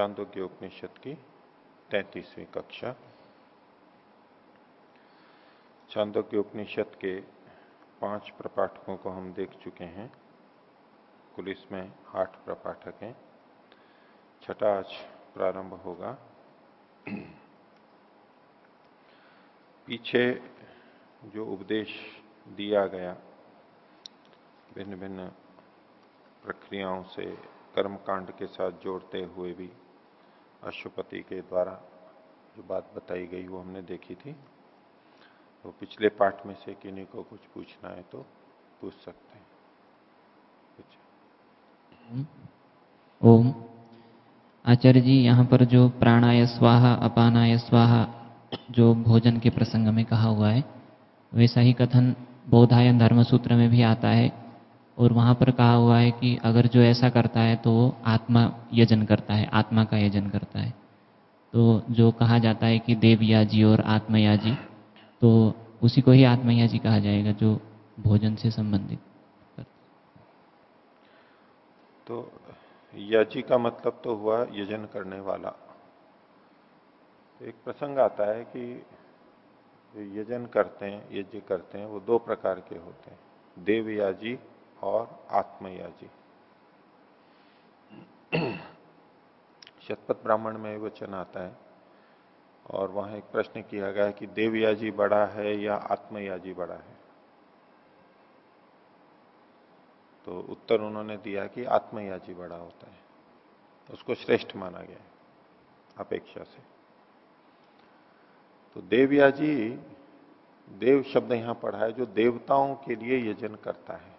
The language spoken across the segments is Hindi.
चांदोग्य उपनिषद की तैतीसवीं कक्षा। चांदोग्य उपनिषद के पाँच प्रपाठकों को हम देख चुके हैं। कुल इसमें आठ प्रपाठक हैं। छठा आज प्रारंभ होगा। पीछे जो उपदेश दिया गया भिन्न भिन्न प्रक्रियाओं से कर्मकांड के साथ जोड़ते हुए भी अशुपति के द्वारा जो बात बताई गई वो हमने देखी थी। तो पिछले पाठ में से किन्हीं को कुछ पूछना है तो पूछ सकते हैं। कुछ। ओम। आचार्य जी, यहाँ पर जो प्राणाय स्वाहा, अपानाय स्वाहा जो भोजन के प्रसंग में कहा हुआ है, वैसा ही कथन बोधायन धर्म सूत्र में भी आता है। और वहाँ पर कहा हुआ है कि अगर जो ऐसा करता है तो वो आत्मा यजन करता है, आत्मा का यजन करता है। तो जो कहा जाता है कि देवयाजी और आत्मयाजी तो उसी को ही आत्मयाजी कहा जाएगा जो भोजन से संबंधित। तो याजी का मतलब तो हुआ यजन करने वाला। एक प्रसंग आता है कि यजन करते हैं, यज्ञ करते हैं, वो दो प्रकार के होते हैं। देवयाजी और आत्मयाजी शतपथ ब्राह्मण में वचन आता है और वहाँ एक प्रश्न किया गया है कि देवयाजी बड़ा है या आत्मयाजी बड़ा है? तो उत्तर उन्होंने दिया कि आत्मयाजी बड़ा होता है। उसको श्रेष्ठ माना गया अपेक्षा से। तो देवयाजी देव शब्द यहाँ पढ़ा है जो देवताओं के लिए यजन करता है।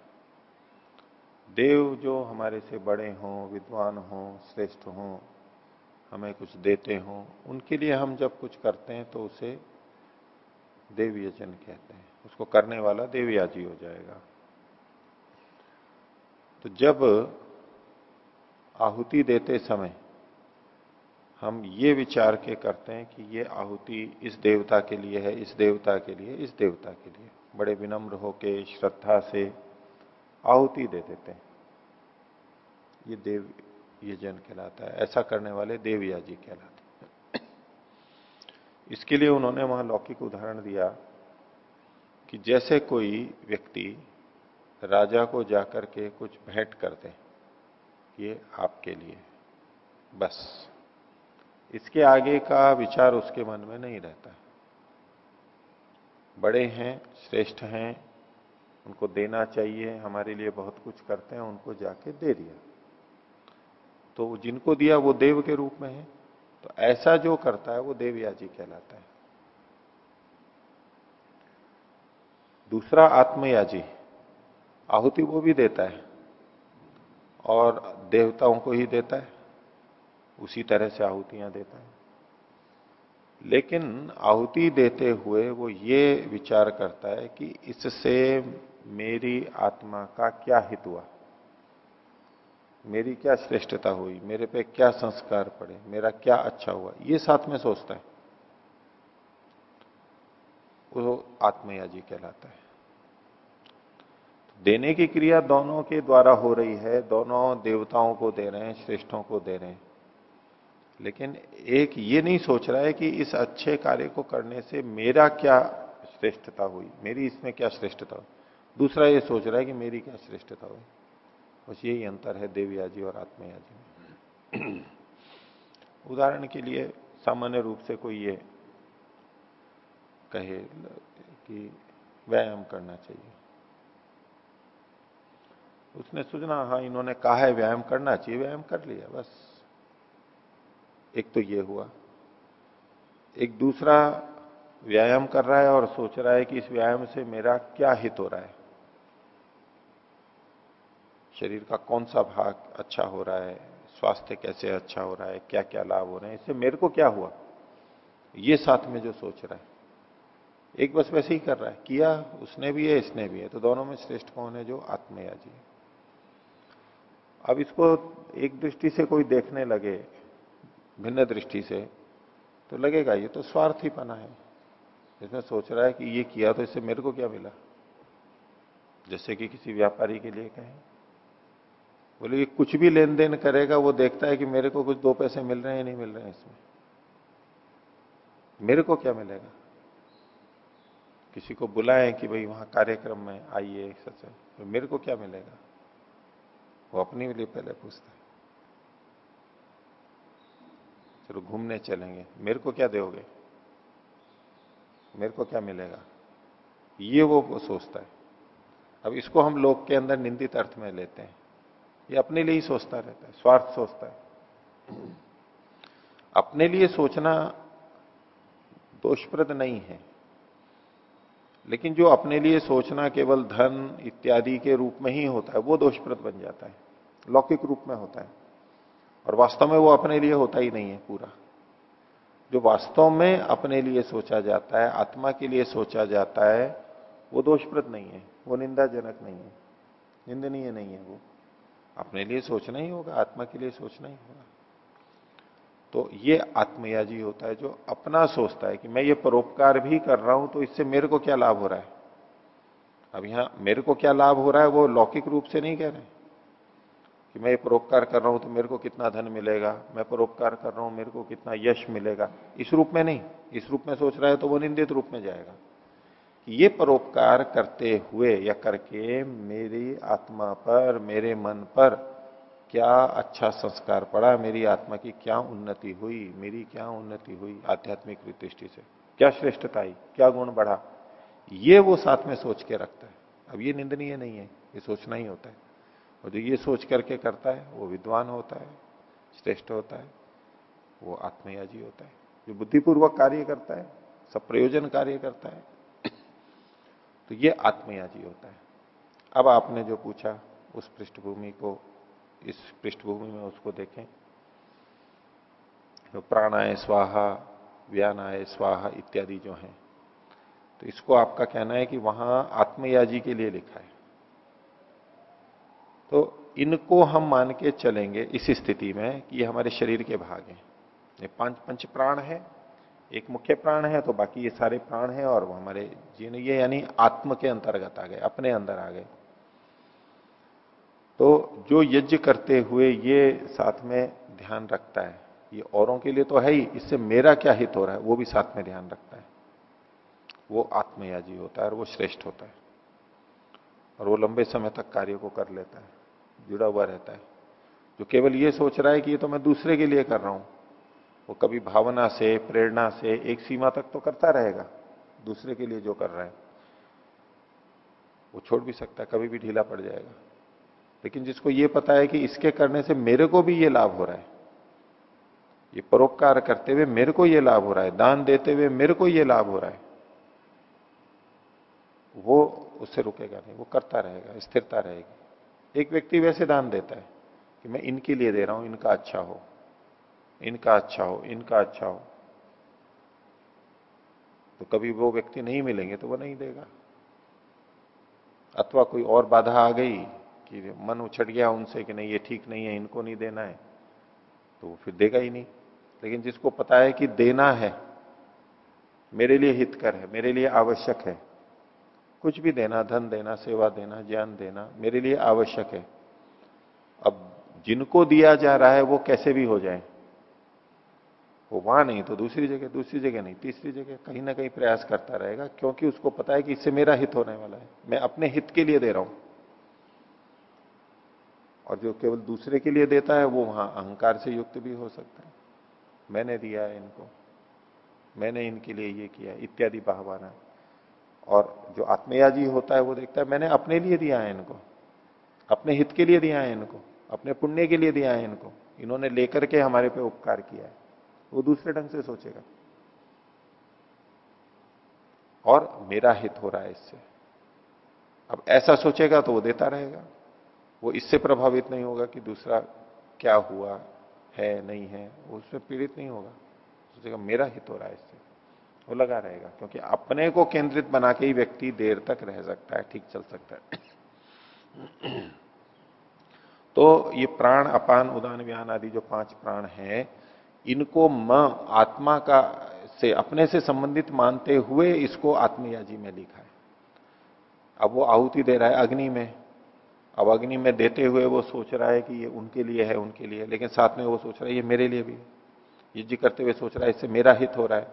देव जो हमारे से बड़े हों, विद्वान हों, श्रेष्ठ हों, हमें कुछ देते हों, उनके लिए हम जब कुछ करते हैं तो उसे देव यजन कहते हैं। उसको करने वाला देवयाजी हो जाएगा। तो जब आहुति देते समय हम ये विचार के करते हैं कि ये आहुति इस देवता के लिए है, इस देवता के लिए, इस देवता के लिए। बड़े विनम्र होके, श्रद्धा से आहुति दे देते हैं। ये देव यजन कहलाता है। ऐसा करने वाले देवया जी कहलाते इसके लिए उन्होंने वहाँ लौकिक उदाहरण दिया कि जैसे कोई व्यक्ति राजा को जाकर के कुछ भेंट कर दे, ये आपके लिए, बस। इसके आगे का विचार उसके मन में नहीं रहता। बड़े हैं, श्रेष्ठ हैं उनको देना चाहिए, हमारे लिए बहुत कुछ करते हैं, उनको जाके दे दिया। तो जिनको दिया वो देव के रूप में है। तो ऐसा जो करता है, वो देवयाजी कहलाता है। दूसरा आत्मयाजी, आहुति वो भी देता है और देवताओं को ही देता है। उसी तरह से आहुतियाँ देता है। लेकिन आहुति देते हुए वो ये विचार करता है कि इससे मेरी आत्मा का क्या हित हुआ? मेरी क्या श्रेष्ठता हुई? मेरे पे क्या संस्कार पड़े? मेरा क्या अच्छा हुआ? ये साथ में सोचता है। वो आत्मयाजी कहलाता है। देने की क्रिया दोनों के द्वारा हो रही है। दोनों देवताओं को दे रहे हैं, श्रेष्ठों को दे रहे हैं। लेकिन एक ये नहीं सोच रहा है कि इस अच्छे कार्य को करने से मेरा क्या श्रेष्ठता हुई? मेरी इसमें क्या श्रेष्ठता हुई? दूसरा ये सोच रहा है कि मेरी क्या श्रेष्ठता हुई बस यही अंतर है देवयाजी और आत्मयाजी में। उदाहरण के लिए सामान्य रूप से कोई ये कहे कि व्यायाम करना चाहिए। उसने सोचना हाँ इन्होंने कहा है व्यायाम करना चाहिए, व्यायाम कर लिया, बस। एक तो ये हुआ। एक दूसरा व्यायाम कर रहा है और सोच रहा है कि इस व्यायाम से मेरा क्या हित हो रहा है? शरीर का कौन सा भाग अच्छा हो रहा है? स्वास्थ्य कैसे अच्छा हो रहा है? क्या क्या लाभ हो रहे हैं? इससे मेरे को क्या हुआ? ये साथ में जो सोच रहा है। एक बस वैसे ही कर रहा है। किया, उसने भी है, इसने भी है। तो दोनों में श्रेष्ठ कौन है? जो आत्मयाजी है। अब इसको एक दृष्टि से कोई देखने लगे, भिन्न दृष्टि से तो लगेगा, ये तो स्वार्थ स्वार्थीपना है। इसमें सोच रहा है कि ये किया तो इससे मेरे को क्या मिला? जैसे कि किसी व्यापारी के लिए कहें। बोले ये कुछ भी लेन देन करेगा वो देखता है कि मेरे को कुछ दो पैसे मिल रहे हैं या नहीं मिल रहे हैं इसमें। मेरे को क्या मिलेगा? किसी को बुलाएँ कि भाई वहाँ कार्यक्रम में आइए सच तो मेरे को क्या मिलेगा? वो अपने लिए पहले पूछता है। चलो घूमने चलेंगे। मेरे को क्या दोगे? मेरे को क्या मिलेगा? ये वो, वो सोचता है। अब इसको हम लोग के अंदर निंदित अर्थ में लेते हैं। ये अपने लिए ही सोचता रहता है, स्वार्थ सोचता है। अपने लिए सोचना दोषप्रद नहीं है, लेकिन जो अपने लिए सोचना केवल धन इत्यादि के रूप में ही होता है, वो दोषप्रद बन जाता है, लौकिक रूप में होता है। और वास्तव में वो अपने लिए होता ही नहीं है पूरा। जो वास्तव में अपने लिए सोचा जाता है, आत्मा के लिए सोचा जाता है, वो दोषप्रद नहीं है, वो निंदाजनक नहीं है, निंदनीय नहीं है वो। अपने लिए सोचना ही होगा, आत्मा के लिए सोचना ही होगा। तो ये आत्मयाजी होता है जो अपना सोचता है कि मैं ये परोपकार भी कर रहा हूँ तो इससे मेरे को क्या लाभ हो रहा है? अब यहाँ मेरे को क्या लाभ हो रहा है वो लौकिक रूप से नहीं कह रहे कि मैं ये परोपकार कर रहा हूँ तो मेरे को कितना धन मिलेगा, मैं परोपकार कर रहा हूँ मेरे को कितना यश मिलेगा। इस रूप में नहीं, इस रूप में सोच रहा है तो वो निंदित रूप में जाएगा। ये परोपकार करते हुए या करके मेरी आत्मा पर, मेरे मन पर क्या अच्छा संस्कार पड़ा? मेरी आत्मा की क्या उन्नति हुई? मेरी क्या उन्नति हुई? आध्यात्मिक दृष्टि से। क्या श्रेष्ठता आई? क्या गुण बढ़ा? ये वो साथ में सोच के रखता है। अब ये निंदनीय नहीं है। ये सोचना ही होता है। और जो ये सोच करके करता है, वो विद्वान होता है, श्रेष्ठ होता है, वो आत्मयाजी होता है। जो बुद्धिपूर्वक कार्य करता है, सब प्रयोजन कार्य करता है तो ये आत्मयाजी होता है। अब आपने जो पूछा, उस पृष्ठभूमि को, इस पृष्ठभूमि में उसको देखें। तो प्राणाय स्वाहा, व्यानाय स्वाहा इत्यादि जो हैं। तो इसको आपका कहना है कि वहाँ आत्मयाजी के लिए लिखा है। तो इनको हम मान के चलेंगे इस स्थिति में कि ये हमारे शरीर के भाग हैं। ये पाँच, पंच प्राण है। एक मुख्य प्राण है तो बाकी ये सारे प्राण हैं और वो हमारे जीवन ये यानी आत्म के अंतर्गत आ गए, अपने अंदर आ गए। तो जो यज्ञ करते हुए ये साथ में ध्यान रखता है, ये औरों के लिए तो है ही, इससे मेरा क्या हित हो रहा है, वो भी साथ में ध्यान रखता है। वो आत्मयाजी होता है और वो श्रेष्ठ होता है। और वो लंबे समय तक कार्य को कर लेता है, जुड़ा हुआ रहता है। जो केवल ये सोच रहा है कि ये तो मैं दूसरे के लिए कर रहा हूँ वो कभी भावना से, प्रेरणा से एक सीमा तक तो करता रहेगा, दूसरे के लिए जो कर रहा है। वो छोड़ भी सकता है, कभी भी ढीला पड़ जाएगा। लेकिन जिसको ये पता है कि इसके करने से मेरे को भी ये लाभ हो रहा है, ये परोपकार करते हुए मेरे को ये लाभ हो रहा है, दान देते हुए मेरे को ये लाभ हो रहा है, वो उससे रुकेगा नहीं, वो करता रहेगा, स्थिरता रहेगी। एक व्यक्ति वैसे दान देता है कि मैं इनके लिए दे रहा हूँ, इनका अच्छा हो। इनका अच्छा हो, इनका अच्छा हो। तो कभी वो व्यक्ति नहीं मिलेंगे तो वो नहीं देगा। अथवा कोई और बाधा आ गई कि मन उछट गया उनसे कि नहीं, ये ठीक नहीं है, इनको नहीं देना है तो वो फिर देगा ही नहीं। लेकिन जिसको पता है कि देना है, मेरे लिए हितकर है, मेरे लिए आवश्यक है, कुछ भी देना, धन देना, सेवा देना, ज्ञान देना, मेरे लिए आवश्यक है। अब जिनको दिया जा रहा है, वो कैसे भी हो जाए। वो वहाँ नहीं तो दूसरी जगह दूसरी जगह नहीं, तीसरी जगह कहीं ना कहीं प्रयास करता रहेगा, क्योंकि उसको पता है कि इससे मेरा हित होने वाला है। मैं अपने हित के लिए दे रहा हूँ। और जो केवल दूसरे के लिए देता है, वो वहाँ अहंकार से युक्त भी हो सकता है। मैंने दिया है इनको। मैंने इनके लिए ये किया, इत्यादि बहवाना। और जो आत्मयाजी होता है, वो देखता है, मैंने अपने लिए दिया है इनको। अपने हित के लिए दिया है इनको। अपने पुण्य के लिए दिया है इनको। इन्होंने लेकर के हमारे पे उपकार किया है। वो दूसरे ढंग से सोचेगा। और मेरा हित हो रहा है इससे। अब ऐसा सोचेगा तो वो देता रहेगा। वो इससे प्रभावित नहीं होगा कि दूसरा क्या हुआ, है, नहीं है, वो उसमें पीड़ित नहीं होगा। सोचेगा, मेरा हित हो रहा है इससे। वो लगा रहेगा, क्योंकि अपने को केंद्रित बना के ही व्यक्ति देर तक रह सकता है, ठीक चल सकता है। तो ये प्राण, अपान, उदान, व्यान आदि जो पाँच प्राण हैं इनको म, आत्मा का से, अपने से संबंधित मानते हुए इसको आत्मयाजी में लिखा है। अब वो आहुति दे रहा है अग्नि में। अब अग्नि में देते हुए वो सोच रहा है कि ये उनके लिए है, उनके लिए। लेकिन साथ में वो सोच रहा है, ये मेरे लिए भी यज्ञ करते हुए सोच रहा है, इससे मेरा हित हो रहा है।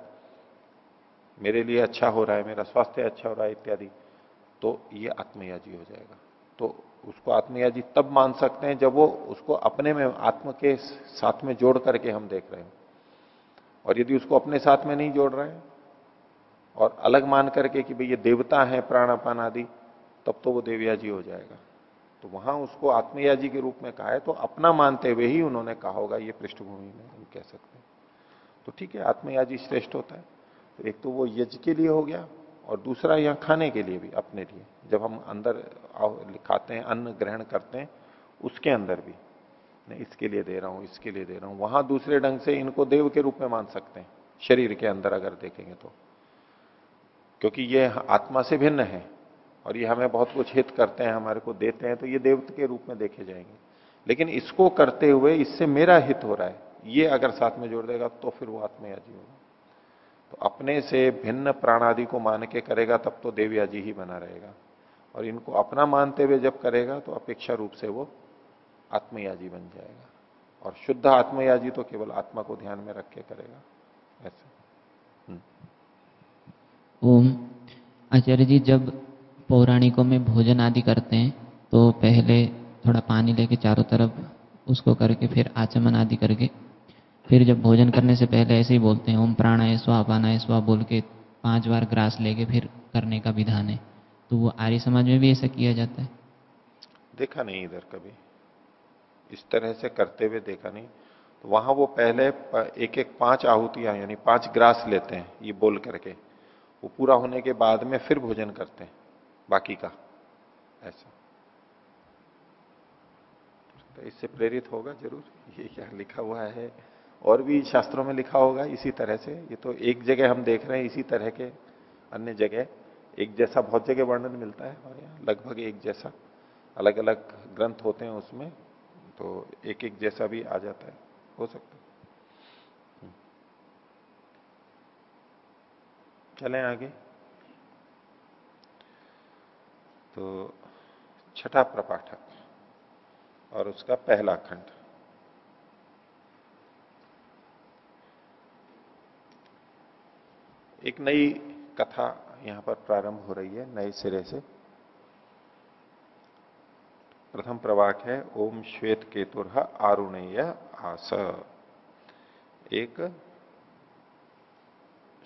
मेरे लिए अच्छा हो रहा है, मेरा स्वास्थ्य अच्छा हो रहा है, इत्यादि। तो ये आत्मयाजी हो जाएगा। तो उसको आत्मयाजी तब मान सकते हैं जब वो उसको अपने में, आत्म के साथ में जोड़ करके हम देख रहे हैं। और यदि उसको अपने साथ में नहीं जोड़ रहे हैं, और अलग मान करके कि भाई ये देवता है, प्राणापान आदि, तब तो वो देवयाजी हो जाएगा। तो वहाँ उसको आत्मयाजी के रूप में कहा है तो अपना मानते हुए ही उन्होंने कहा होगा, ये पृष्ठभूमि में हम कह सकते हैं। तो ठीक है आत्मयाजी श्रेष्ठ होता है। तो एक तो वो यज्ञ के लिए हो गया, और दूसरा यहाँ खाने के लिए भी, अपने लिए। जब हम अंदर खाते हैं, अन्न ग्रहण करते हैं, उसके अंदर भी। नहीं, इसके लिए दे रहा हूँ, इसके लिए दे रहा हूँ। वहाँ दूसरे ढंग से इनको देव के रूप में मान सकते हैं, शरीर के अंदर अगर देखेंगे तो। क्योंकि ये आत्मा से भिन्न है, और ये हमें बहुत कुछ हित करते हैं, हमारे को देते हैं तो ये देवत के रूप में देखे जाएँगे। लेकिन इसको करते हुए इससे मेरा हित हो रहा है। ये अगर साथ में जोड़ देगा तो फिर वो आत्मयाजी होगा। तो अपने से भिन्न प्राणादि को मान के करेगा, तब तो देवयाजी ही बना रहेगा। और इनको अपना मानते हुए जब करेगा तो अपेक्षा रूप से वो आत्मयाजी बन जाएगा। और शुद्ध आत्मयाजी तो केवल आत्मा को ध्यान में रख के करेगा। ऐसे। हम्म। ओम। आचार्य जी, जब पौराणिकों में भोजन आदि करते हैं तो पहले थोड़ा पानी लेके चारों तरफ़ उसको करके फिर आचमन आदि करके, फिर जब भोजन करने से पहले ऐसे ही बोलते हैं, ओम प्राणाय स्वा पानाय स्वा बोल के पाँच बार ग्रास लेके फिर करने का विधान है। तो वो आर्य समाज में भी ऐसा किया जाता है। देखा नहीं इधर कभी। इस तरह से करते हुए देखा नहीं। तो वहाँ वो पहले एक एक पाँच आहुतियाँ, यानी पाँच ग्रास लेते हैं, ये बोल करके। वो पूरा होने के बाद में फिर भोजन करते हैं, बाकी का। ऐसा। तो इससे प्रेरित होगा ज़रूर। ये क्या लिखा हुआ है? और भी शास्त्रों में लिखा होगा इसी तरह से। ये तो एक जगह हम देख रहे हैं, इसी तरह के अन्य जगह। एक जैसा बहुत जगह वर्णन मिलता है हमारे यहाँ लगभग एक जैसा। अलग अलग ग्रंथ होते हैं उसमें तो एक एक जैसा भी आ जाता है। हो सकता है। हम्म। चलें आगे। तो छठा प्रपाठक और उसका पहला खंड। एक नई कथा यहाँ पर प्रारंभ हो रही है, नए सिरे से। प्रथम प्रवाक है, ओम श्वेत केतुर आरुणेय आस। एक,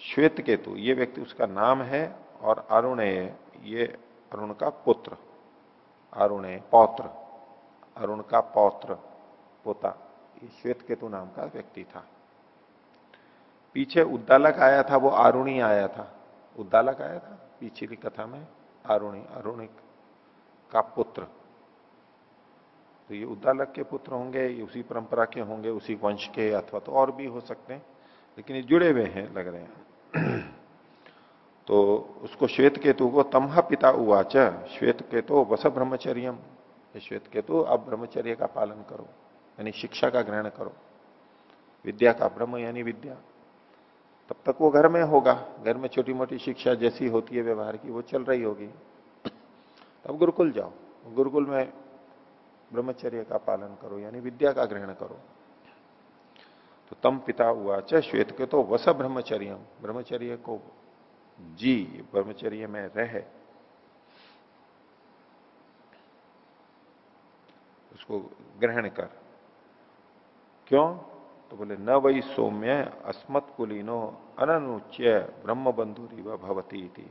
श्वेत केतु, ये व्यक्ति उसका नाम है और अरुणेय ये अरुण का पुत्र। अरुणे पौत्र। अरुण का पौत्र, पोता। ये श्वेत केतु नाम का व्यक्ति था। पीछे उद्दालक आया था, वो आरुणी आया था। उद्दालक आया था पिछली कथा में, आरुणी अरुणिक का पुत्र। तो ये उद्दालक के पुत्र होंगे, ये उसी परंपरा के होंगे, उसी वंश के, अथवा तो और भी हो सकते हैं, लेकिन ये जुड़े हुए हैं, लग रहे हैं। तो उसको श्वेत केतु को तमहा पिता उवाच श्वेत केतु वस ब्रह्मचर्यम। श्वेत केतु अब ब्रह्मचर्य का पालन करो, यानी शिक्षा का ग्रहण करो। विद्या का ब्रह्म यानी विद्या। तब तक वो घर में होगा। घर में छोटी मोटी शिक्षा जैसी होती है, व्यवहार की, वो चल रही होगी। तब गुरुकुल जाओ। गुरुकुल में ब्रह्मचर्य का पालन करो, यानी विद्या का ग्रहण करो। तो तम पिता हुआ च श्वेत के तो वस ब्रह्मचर्य। ब्रह्मचर्य को जी, ब्रह्मचर्य में रहे। उसको ग्रहण कर। क्यों? तो बोले, न वही सौम्य अस्मत् कुलीनो अनुच्य ब्रह्म बंधु भवती थी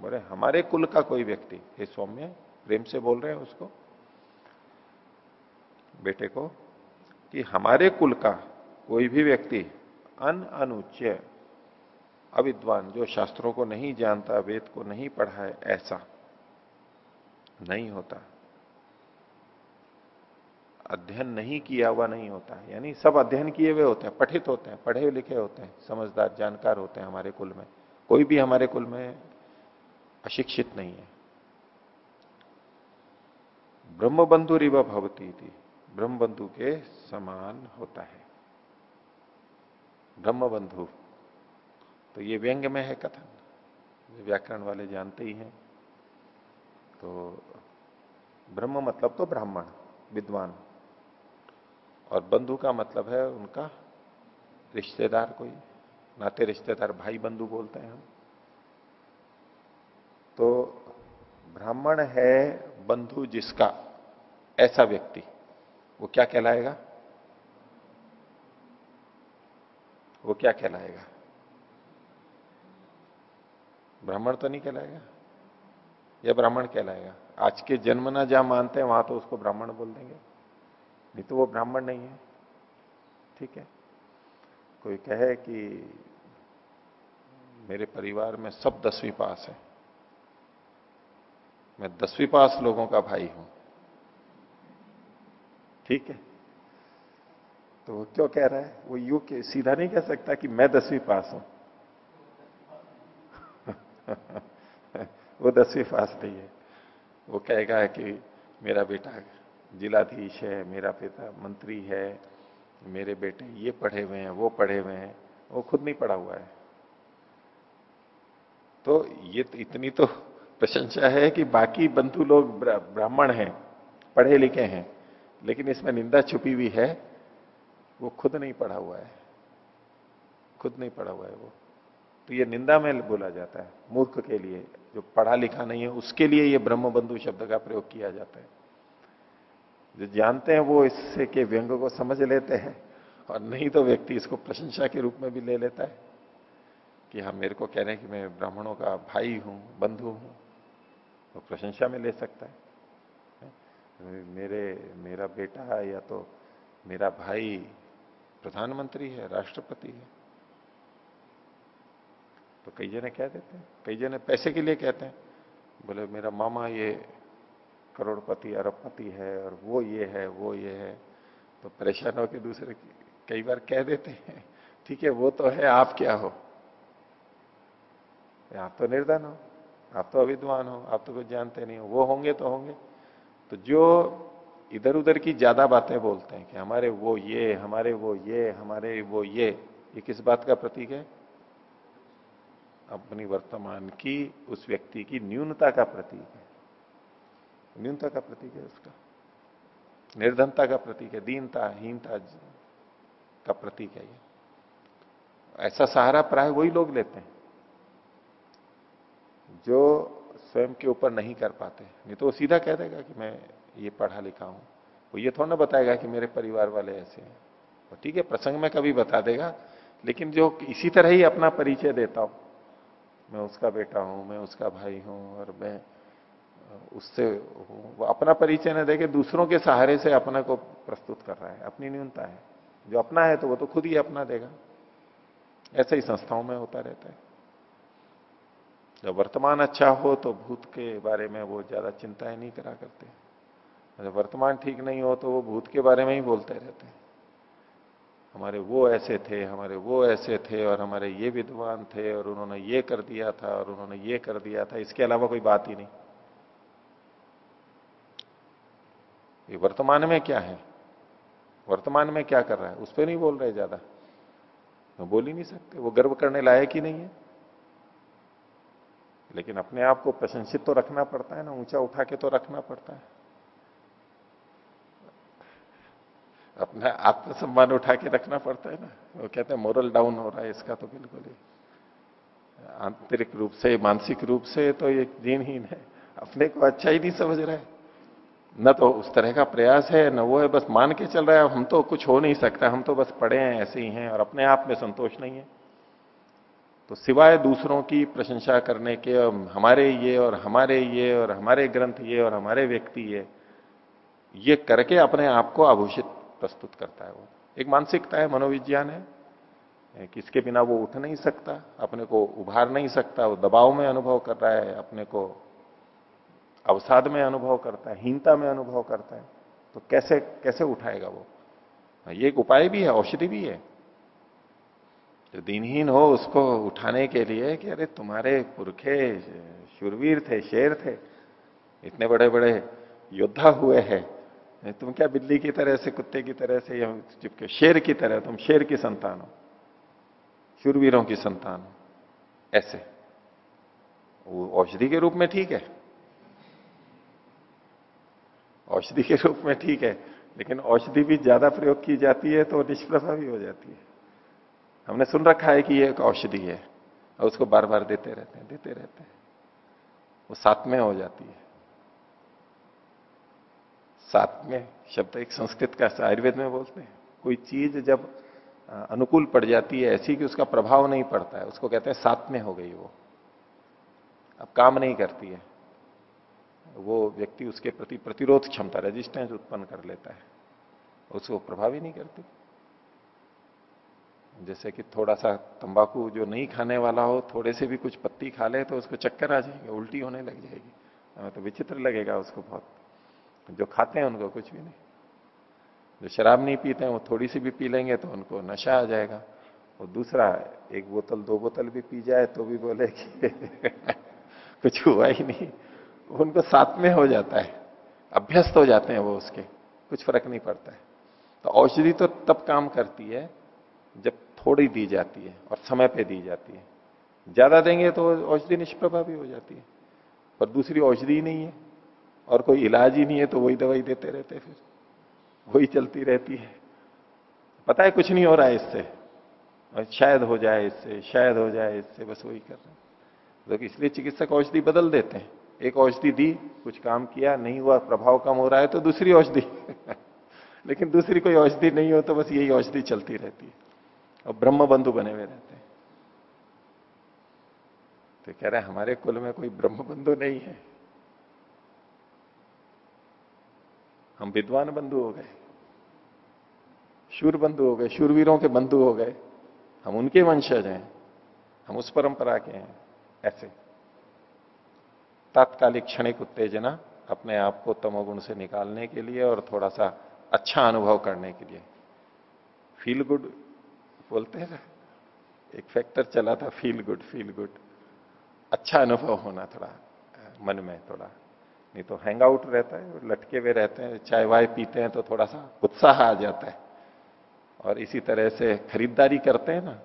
बोले, हमारे कुल का कोई व्यक्ति, हे सौम्य, प्रेम से बोल रहे हैं उसको? बेटे को, कि हमारे कुल का कोई भी व्यक्ति अन अनुच्य अविद्वान, जो शास्त्रों को नहीं जानता, वेद को नहीं पढ़ा है, ऐसा नहीं होता। अध्ययन नहीं किया हुआ नहीं होता है। यानी सब अध्ययन किए हुए होते हैं, पठित होते हैं, पढ़े लिखे होते हैं, समझदार, जानकार होते हैं हमारे कुल में। कोई भी हमारे कुल में अशिक्षित नहीं है। ब्रह्म बंधु रिवा भवती थी ब्रह्म बंधु के समान होता है। ब्रह्म बंधु तो ये व्यंग में है कथन। व्याकरण वाले जानते ही हैं। तो ब्रह्म मतलब तो ब्राह्मण, विद्वान। और बंधु का मतलब है उनका रिश्तेदार कोई, नाते रिश्तेदार भाई बंधु बोलते हैं हम। तो ब्राह्मण है बंधु जिसका, ऐसा व्यक्ति, वो क्या कहलाएगा? वो क्या कहलाएगा? ब्राह्मण तो नहीं कहलाएगा? या ब्राह्मण कहलाएगा? आज के जन्म ना जहाँ मानते हैं, वहाँ तो उसको ब्राह्मण बोल देंगे। नहीं तो वो ब्राह्मण नहीं है। ठीक है? कोई कहे कि मेरे परिवार में सब दसवीं पास है। मैं दसवीं पास लोगों का भाई हूँ। ठीक है? तो वो क्यों कह रहा है? वो यू के सीधा नहीं कह सकता कि मैं दसवीं पास हूँ। वो दसवीं पास नहीं है। वो कहेगा कि मेरा बेटा जिलाधीश है, मेरा पिता मंत्री है, मेरे बेटे ये पढ़े हुए हैं, वो पढ़े हुए हैं, वो खुद नहीं पढ़ा हुआ है। तो ये तो इतनी तो प्रशंसा है कि बाकी बंधु लोग ब्राह्मण हैं, पढ़े लिखे हैं, लेकिन इसमें निंदा छुपी हुई है, वो खुद नहीं पढ़ा हुआ है। खुद नहीं पढ़ा हुआ है वो। तो ये निंदा में बोला जाता है, मूर्ख के लिए, जो पढ़ा लिखा नहीं है, उसके लिए ये ब्रह्म बंधु शब्द का प्रयोग किया जाता है। जो जानते हैं वो इससे के व्यंग को समझ लेते हैं और नहीं तो व्यक्ति इसको प्रशंसा के रूप में भी ले लेता है कि हाँ मेरे को कह रहे हैं कि मैं ब्राह्मणों का भाई हूँ, बंधु हूँ तो प्रशंसा में ले सकता है। मेरे, मेरा बेटा है या तो मेरा भाई प्रधानमंत्री है, राष्ट्रपति है। तो कई जने कह देते हैं, कई जने पैसे के लिए कहते हैं, बोले, मेरा मामा ये करोड़पति, अरबपति है और वो ये है, वो ये है। तो परेशान होकर दूसरे कई बार कह देते हैं, ठीक है, वो तो है, आप क्या हो? आप तो निर्धन हो, आप तो अविद्वान हो, आप तो कुछ जानते नहीं हो, वो होंगे तो होंगे। तो जो इधर उधर की ज़्यादा बातें बोलते हैं कि हमारे वो ये, हमारे वो ये, हमारे वो ये ये किस बात का प्रतीक है? अपनी वर्तमान की, उस व्यक्ति की न्यूनता का प्रतीक है। न्यूनता का प्रतीक है उसका। निर्धनता का प्रतीक है, दीनता, हीनता का प्रतीक है ये। ऐसा सहारा प्राय वही लोग लेते हैं जो स्वयं के ऊपर नहीं कर पाते। नहीं तो वो सीधा कह देगा कि मैं ये पढ़ा लिखा हूँ। वो ये थोड़ा ना बताएगा कि मेरे परिवार वाले ऐसे हैं। तो ठीक है, प्रसंग में कभी बता देगा, लेकिन जो इसी तरह ही अपना परिचय देता हूँ। मैं उसका बेटा हूँ, मैं उसका भाई हूँ और मैं उससे वो अपना परिचय न देके दूसरों के सहारे से अपना को प्रस्तुत कर रहा है, अपनी न्यूनता है। जो अपना है तो वो तो खुद ही अपना देगा। ऐसे ही संस्थाओं में होता रहता है। जब वर्तमान अच्छा हो तो भूत के बारे में वो ज़्यादा चिंताएँ नहीं करा करते। जब वर्तमान ठीक नहीं हो तो वो भूत के बारे में ही बोलते रहते हैं। हमारे वो ऐसे थे, हमारे वो ऐसे थे और हमारे ये विद्वान थे और उन्होंने ये कर दिया था और उन्होंने ये कर दिया था। इसके अलावा कोई बात ही नहीं। ये वर्तमान में क्या है? वर्तमान में क्या कर रहा है? उस पर नहीं बोल रहे ज़्यादा। तो बोल ही नहीं सकते। वो गर्व करने लायक ही नहीं है। लेकिन अपने आप को प्रशंसित तो रखना पड़ता है ना। ऊँचा उठा के तो रखना पड़ता है। अपना आत्मसम्मान उठा के रखना पड़ता है ना। वो कहते हैं मोरल डाउन हो रहा है इसका तो बिल्कुल ही। आंतरिक रूप से, मानसिक रूप से तो ये जीनहीन है। अपने को अच्छा ही नहीं समझ रहा है। न तो उस तरह का प्रयास है, न वो है, बस मान के चल रहा है, हम तो कुछ हो नहीं सकता, हम तो बस पढ़े हैं, ऐसे ही हैं और अपने आप में संतोष नहीं है। तो सिवाय दूसरों की प्रशंसा करने के और हमारे ये और हमारे ये और हमारे ग्रंथ ये और हमारे व्यक्ति ये ये करके अपने आप को आभूषित प्रस्तुत करता है वो। एक मानसिकता है, मनोविज्ञान है कि इसके बिना वो उठ नहीं सकता, अपने को उभार नहीं सकता, वो दबाव में अनुभव कर रहा है, अपने को अवसाद में अनुभव करता है, हीनता में अनुभव करता है तो कैसे कैसे उठाएगा वो? ये एक उपाय भी है, औषधि भी है। जो दिनहीन हो उसको उठाने के लिए कि अरे तुम्हारे पुरखे, शुरवीर थे, शेर थे, इतने बड़े बड़े योद्धा हुए हैं तुम क्या बिल्ली की तरह से, कुत्ते की तरह से या चिपके? शेर की तरह, तुम शेर की संतान हो, शुरवीरों की संतान हो, ऐसे। वो औषधि के रूप में ठीक है। औषधि के रूप में ठीक है, लेकिन औषधि भी ज़्यादा प्रयोग की जाती है तो निष्प्रभावी हो जाती है। हमने सुन रखा है कि ये एक औषधि है, और उसको बार बार देते रहते हैं, देते रहते हैं। वो साथ में हो जाती है। साथ में शब्द एक संस्कृत का आयुर्वेद में बोलते हैं। कोई चीज़ जब अनुकूल पड़ जाती है ऐसी कि उसका प्रभाव नहीं पड़ता है, उसको कहते हैं साथ में हो गई वो। अब काम नहीं करती है। वो व्यक्ति उसके प्रति प्रतिरोध क्षमता रेजिस्टेंस उत्पन्न कर लेता है। उसको प्रभावी नहीं करती। जैसे कि थोड़ा सा तंबाकू जो नहीं खाने वाला हो थोड़े से भी कुछ पत्ती खा ले तो उसको चक्कर आ जाएँगे उल्टी होने लग जाएगी। हाँ, तो विचित्र लगेगा उसको बहुत। जो खाते हैं उनको कुछ भी नहीं। जो शराब नहीं पीते हैं वो थोड़ी सी भी पी लेंगे तो उनको नशा आ जाएगा। और दूसरा एक बोतल दो बोतल भी पी जाए तो भी बोले कि कुछ हुआ ही नहीं। उनको साथ में हो जाता है। अभ्यस्त हो जाते हैं वो उसके। कुछ फ़र्क नहीं पड़ता है। तो औषधि तो तब काम करती है, जब थोड़ी दी जाती है और समय पे दी जाती है। ज़्यादा देंगे तो औषधि निष्प्रभावी हो जाती है। पर दूसरी औषधि ही नहीं है और कोई इलाज ही नहीं है तो वही दवाई देते रहते फिर। वही चलती रहती है। पता है कुछ नहीं हो रहा है इससे। शायद हो जाए इससे, शायद हो जाए इससे, बस वही कर रहे हैं। तो इसलिए चिकित्सक औषधि बदल देते हैं। एक औषधि दी, कुछ काम किया, नहीं हुआ, प्रभाव कम हो रहा है तो दूसरी औषधि। लेकिन दूसरी कोई औषधि नहीं हो तो बस यही औषधि चलती रहती है। और ब्रह्म बंधु बने हुए रहते हैं। तो कह रहे हमारे कुल में कोई ब्रह्म बंधु नहीं है। हम विद्वान बंधु हो गए। शूर बंधु हो गए, शूरवीरों के बंधु हो गए। हम उनके वंशज हैं। हम उस परंपरा के हैं। ऐसे। तात्कालिक क्षणिक उत्तेजना अपने आप को तमोगुण से निकालने के लिए और थोड़ा सा अच्छा अनुभव करने के लिए। फील गुड बोलते हैं एक फैक्टर चला था फील गुड फील गुड अच्छा अनुभव होना थोड़ा, मन में थोड़ा। नहीं तो हैंग आउट रहता है, लटके हुए रहते हैं, चाय वाय पीते हैं तो थोड़ा सा उत्साह आ जाता है। और इसी तरह से खरीदारी करते हैं ना,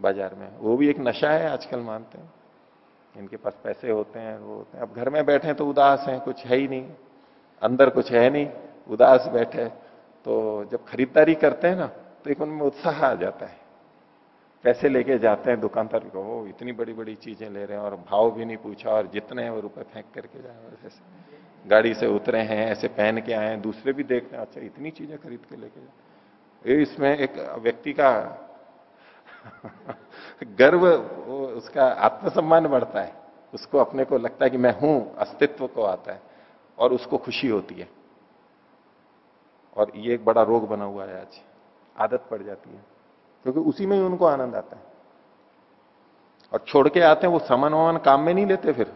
बाज़ार में। वो भी एक नशा है आजकल मानते हैं। इनके पास पैसे होते हैं, वो होते हैं। अब घर में बैठे तो उदास हैं, कुछ है ही नहीं, अंदर कुछ है नहीं, उदास बैठे। तो जब खरीदारी करते हैं ना तो एक उनमें उत्साह आ जाता है। पैसे लेके जाते हैं दुकानदार को वो इतनी बड़ी बड़ी चीज़ें ले रहे हैं और भाव भी नहीं पूछा, और जितने हैं वो रुपए फेंक करके जाए ऐसे गाड़ी से उतरे हैं, ऐसे पहन के आए दूसरे भी देखते हैं अच्छा इतनी चीज़ें खरीद के लेके जाए इसमें एक व्यक्ति का गर्व उसका आत्मसम्मान बढ़ता है। उसको अपने को लगता है कि मैं हूँ, अस्तित्व को आता है और उसको खुशी होती है। और ये एक बड़ा रोग बना हुआ है आज। आदत पड़ जाती है। क्योंकि उसी में ही उनको आनंद आता है। और छोड़ के आते हैं, वो सामान वामान काम में नहीं लेते फिर।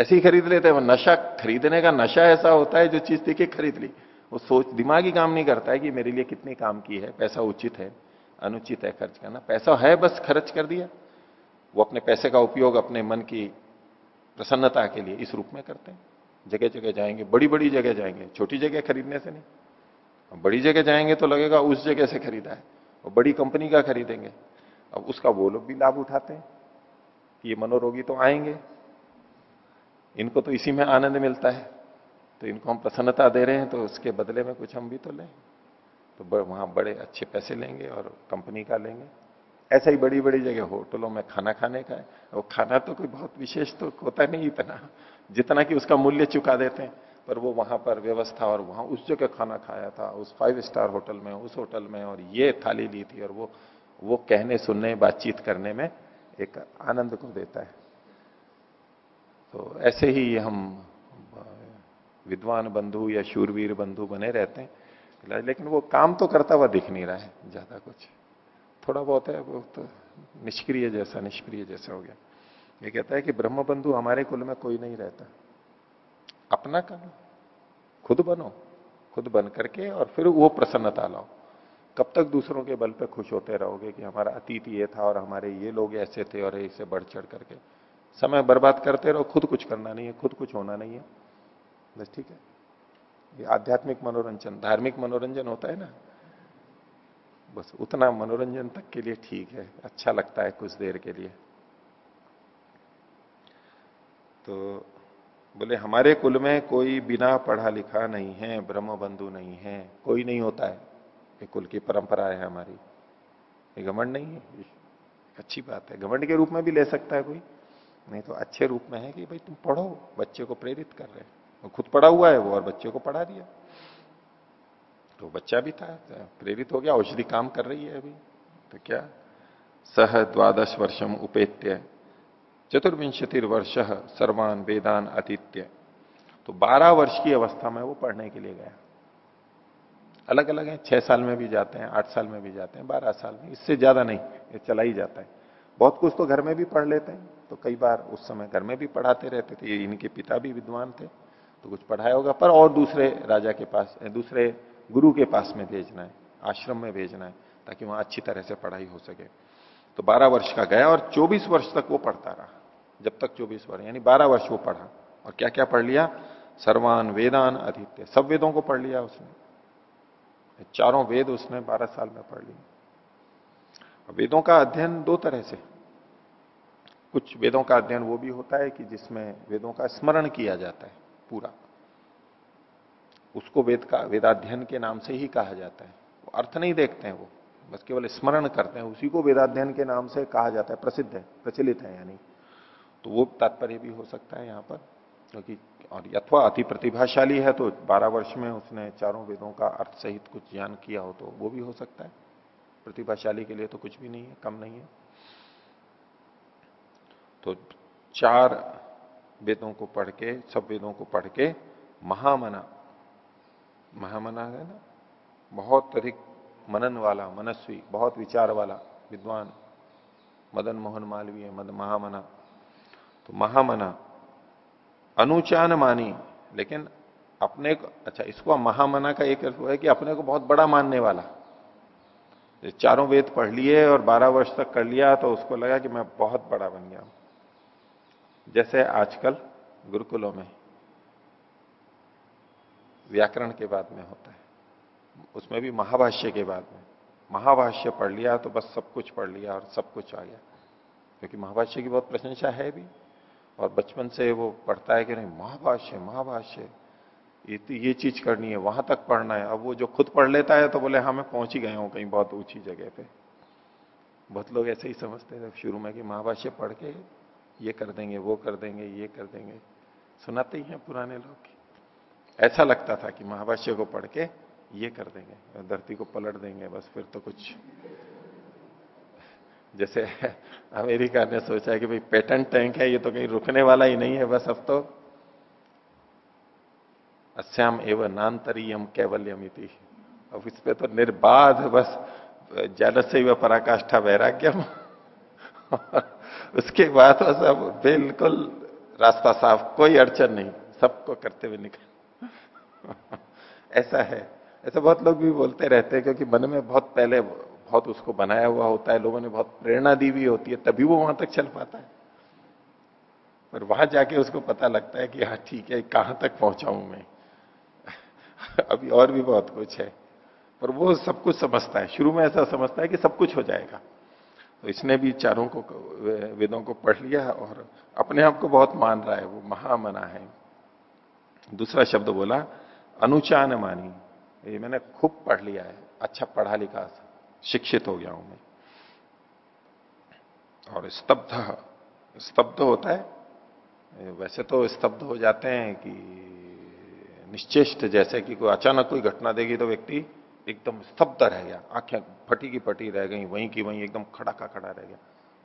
ऐसे ही खरीद लेते हैं। वो नशा, खरीदने का नशा ऐसा होता है, जो चीज़ देखिए खरीद ली। वो सोच, दिमाग ही काम नहीं करता है कि मेरे लिए कितनी काम की है, पैसा उचित है। अनुचित है खर्च करना। पैसा है बस खर्च कर दिया। वो अपने पैसे का उपयोग अपने मन की प्रसन्नता के लिए इस रूप में करते हैं। जगह जगह जाएँगे बड़ी बड़ी जगह जाएँगे, छोटी जगह खरीदने से नहीं। बड़ी जगह जाएँगे तो लगेगा उस जगह से खरीदा है, और बड़ी कंपनी का खरीदेंगे। अब उसका वो लोग भी लाभ उठाते हैं कि ये मनोरोगी तो आएँगे। इनको तो इसी में आनंद मिलता है। तो इनको हम प्रसन्नता दे रहे हैं तो उसके बदले में कुछ हम भी तो लें। तो वहाँ बड़े अच्छे पैसे लेंगे और कंपनी का लेंगे। ऐसा ही बड़ी बड़ी जगह, होटलों में खाना खाने का है। वो खाना तो कोई बहुत विशेष तो होता नहीं इतना, जितना कि उसका मूल्य चुका देते हैं। पर वो वहाँ पर व्यवस्था और वहाँ उस जगह खाना खाया था, उस फाइव स्टार होटल में, उस होटल में और ये थाली ली थी और वो वो कहने, सुनने, बातचीत करने में एक आनंद को देता है। तो ऐसे ही हम, विद्वान बंधु या शूरवीर बंधु बने रहते हैं। लेकिन वो काम तो करता हुआ दिख नहीं रहा है ज़्यादा कुछ। थोड़ा बहुत है, वो तो निष्क्रिय जैसा निष्क्रिय जैसा हो गया। ये कहता है कि ब्रह्म बंधु हमारे कुल में कोई नहीं रहता। अपना करो, खुद बनो, खुद बन करके और फिर वो प्रसन्नता लाओ। कब तक दूसरों के बल पे खुश होते रहोगे कि हमारा अतीत ये था और हमारे ये लोग ऐसे थे और इसे बढ़ चढ़ करके। समय बर्बाद करते रहो, खुद कुछ करना नहीं है, खुद कुछ होना नहीं है। बस ठीक है। ये आध्यात्मिक मनोरंजन, धार्मिक मनोरंजन होता है ना? बस उतना मनोरंजन तक के लिए ठीक है अच्छा लगता है कुछ देर के लिए। तो बोले, हमारे कुल में कोई बिना पढ़ा लिखा नहीं है ब्रह्म बंधु नहीं है, कोई नहीं होता है। ये कुल की परंपरा है हमारी। ये घमंड नहीं है अच्छी बात है। घमंड के रूप में भी ले सकता है कोई। नहीं तो अच्छे रूप में है कि भाई तुम पढ़ो, बच्चे को प्रेरित कर रहे हो। खुद पढ़ा हुआ है वो, और बच्चे को पढ़ा दिया। तो बच्चा भी था, प्रेरित हो गया, औषधि काम कर रही है अभी। तो क्या? सह द्वादश वर्षम उपेत्य, चतुर्विंशतिर वर्ष सर्वान वेदान अतिथ्य तो बारह वर्ष की अवस्था में वो पढ़ने के लिए गया। अलग अलग है, छह साल में भी जाते हैं, आठ साल में भी जाते हैं, बारह साल में। इससे ज़्यादा नहीं, ये चला ही जाता है। बहुत कुछ तो घर में भी पढ़ लेते हैं। तो कई बार उस समय घर में भी पढ़ाते रहते थे इनके पिता भी विद्वान थे। तो कुछ पढ़ाया होगा, पर और दूसरे राजा के पास दूसरे गुरु के पास में भेजना है, आश्रम में भेजना है, ताकि वहाँ अच्छी तरह से पढ़ाई हो सके। तो 12 वर्ष का गया और 24 वर्ष तक वो पढ़ता रहा, जब तक 24 वर्ष, यानी 12 वर्ष वो पढ़ा। और क्या क्या पढ़ लिया? सर्वान, वेदान अधित्य सब वेदों को पढ़ लिया उसने। चारों वेद उसने 12 साल में पढ़ लिए। वेदों का अध्ययन दो तरह से। कुछ वेदों का अध्ययन वो भी होता है कि जिसमें वेदों का स्मरण किया जाता है। पूरा। उसको वेद का, वेदाध्ययन के नाम से ही कहा जाता है। वो अर्थ नहीं देखते हैं वो, बस केवल स्मरण करते हैं। उसी को वेदाध्ययन के नाम से कहा जाता है, प्रसिद्ध है, प्रचलित है यानी। तो वो तात्पर्य भी हो सकता है यहाँ पर, क्योंकि, और अथवा अति प्रतिभाशाली है तो 12 वर्ष में उसने चारों वेदों का अर्थ सहित कुछ ज्ञान किया हो तो वो भी हो सकता है। प्रतिभाशाली के लिए तो कुछ भी नहीं है, कम नहीं है। तो चार वेदों को पढ़ के, सब वेदों को पढ़ के, महामना महामना है ना? बहुत अधिक मनन वाला, मनस्वी, बहुत विचार वाला, विद्वान। मदन मोहन मालवीय मद महामना। तो महामना, अनुचान मानी, लेकिन अपने को अच्छा इसको महामना का एक अर्थ है कि अपने को बहुत बड़ा मानने वाला। चारों वेद पढ़ लिए और बारह वर्ष तक कर लिया तो उसको लगा कि मैं बहुत बड़ा बन गया जैसे आजकल गुरुकुलों में व्याकरण के बाद में होता है, उसमें भी महाभाष्य के बाद में। महाभाष्य पढ़ लिया तो बस सब कुछ पढ़ लिया और सब कुछ आ गया। क्योंकि महाभाष्य की बहुत प्रशंसा है भी, और बचपन से वो पढ़ता है कि नहीं, महाभाष्य महाभाष्य, ये तो ये चीज़ करनी है, वहाँ तक पढ़ना है। अब वो जो खुद पढ़ लेता है तो बोले हाँ मैं पहुँच ही गया हूँ कहीं बहुत ऊँची जगह पे। बहुत लोग ऐसे ही समझते थे शुरू में कि महाभाष्य पढ़ के ये कर देंगे, वो कर देंगे, ये कर देंगे। सुनाते ही हैं पुराने लोग ऐसा लगता था कि महाभाष्य को पढ़ के ये कर देंगे, धरती को पलट देंगे, बस फिर तो कुछ। जैसे अमेरिका ने सोचा कि भाई पेटेंट टैंक है, ये तो कहीं रुकने वाला ही नहीं है, बस अब तो अश्याम एवं नान्तरीयम कैवल्यम इति। अब इस पे तो निर्बाध, बस जल से वह पराकाष्ठा वैराग्यम। उसके बाद बस अब बिल्कुल रास्ता साफ़, कोई अड़चन नहीं, सबको करते हुए निकल। ऐसा है। ऐसा बहुत लोग भी बोलते रहते हैं, क्योंकि मन में बहुत पहले बहुत उसको बनाया हुआ होता है, लोगों ने बहुत प्रेरणा दी हुई होती है, तभी वो वहाँ तक चल पाता है। पर वहाँ जाके उसको पता लगता है कि हाँ ठीक है, कहाँ तक पहुंचाऊं मैं। अभी और भी बहुत कुछ है। पर वो सब कुछ समझता है। शुरू में ऐसा समझता है कि सब कुछ हो जाएगा। तो इसने भी चारों को वेदों को पढ़ लिया और अपने आप को बहुत मान रहा है, वो महामना है। दूसरा शब्द बोला, अनुचान मानी। ये मैंने खूब पढ़ लिया है अच्छा पढ़ा लिखा शिक्षित हो गया हूँ मैं। और स्तब्ध स्तब्ध होता है। वैसे तो स्तब्ध हो जाते हैं कि निश्चेष्ट, जैसे कि कोई अचानक कोई घटना देगी तो व्यक्ति एकदम स्तब्ध रह गया। आँखें फटी की फटी रह गई, वहीं की वहीं एकदम खड़ा का खड़ा रह गया।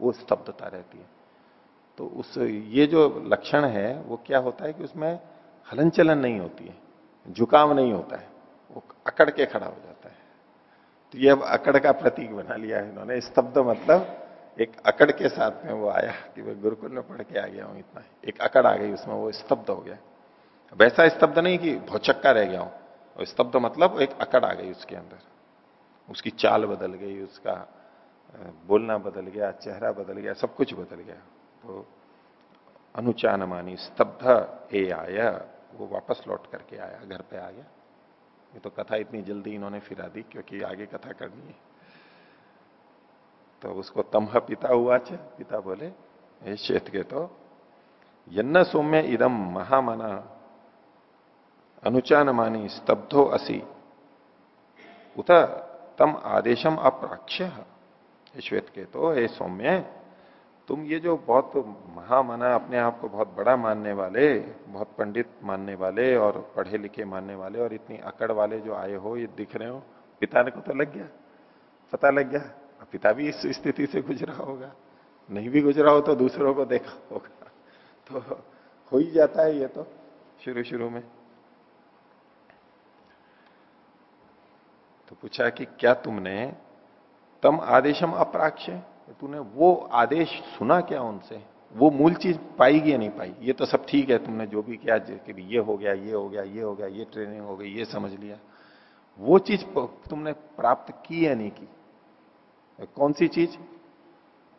वो स्तब्धता रहती है। तो उस, ये जो लक्षण है, वो क्या होता है कि उसमें हलन चलन नहीं होती है, झुकाव नहीं होता है, वो अकड़ के खड़ा हो जाता है। तो ये अब अकड़ का प्रतीक बना लिया है इन्होंने। स्तब्ध मतलब एक अकड़ के साथ में वो आया कि मैं गुरुकुल में पढ़ के आ गया हूँ इतना। एक अकड़ आ गई, उसमें वो स्तब्ध हो गया। वैसा स्तब्ध नहीं कि भौचक्का रह गया हूँ। और स्तब्ध मतलब एक अकड़ आ गई उसके अंदर। उसकी चाल बदल गई, उसका बोलना बदल गया, चेहरा बदल गया, सब कुछ बदल गया। तो अनुचान मानी स्तब्ध ए आया, वो वापस लौट करके आया, घर पे आ गया। ये तो कथा इतनी जल्दी इन्होंने फिरा दी, क्योंकि आगे कथा करनी है। तो उसको तमह पिता हुआ चे, पिता बोले श्वेत के तो यन्न सौम्य इदम महामना अनुचान मानी स्तब्धो असी। उत तम आदेशम अप्राक्ष्य श्वेत के तो हे सौम्य, तुम ये जो बहुत महामाना अपने आप को बहुत बड़ा मानने वाले, बहुत पंडित मानने वाले और पढ़े लिखे मानने वाले और इतनी अकड़ वाले जो आए हो, ये दिख रहे हो, पिता ने को तो लग गया, पता लग गया। पिता भी इस स्थिति से गुजरा होगा। नहीं भी गुजरा हो तो दूसरों को देखा होगा। तो हो ही जाता है ये तो शुरू शुरू में। तो पूछा कि क्या तुमने तम आदेशम अप्राक्ष? तूने वो आदेश सुना क्या उनसे? वो मूल चीज़ पाई या नहीं पाई ये तो सब ठीक है, तुमने जो भी किया कि ये हो गया, ये हो गया, ये हो गया, ये ट्रेनिंग हो गई, ये समझ लिया। वो चीज़ तुमने प्राप्त की या नहीं की? कौन सी चीज़?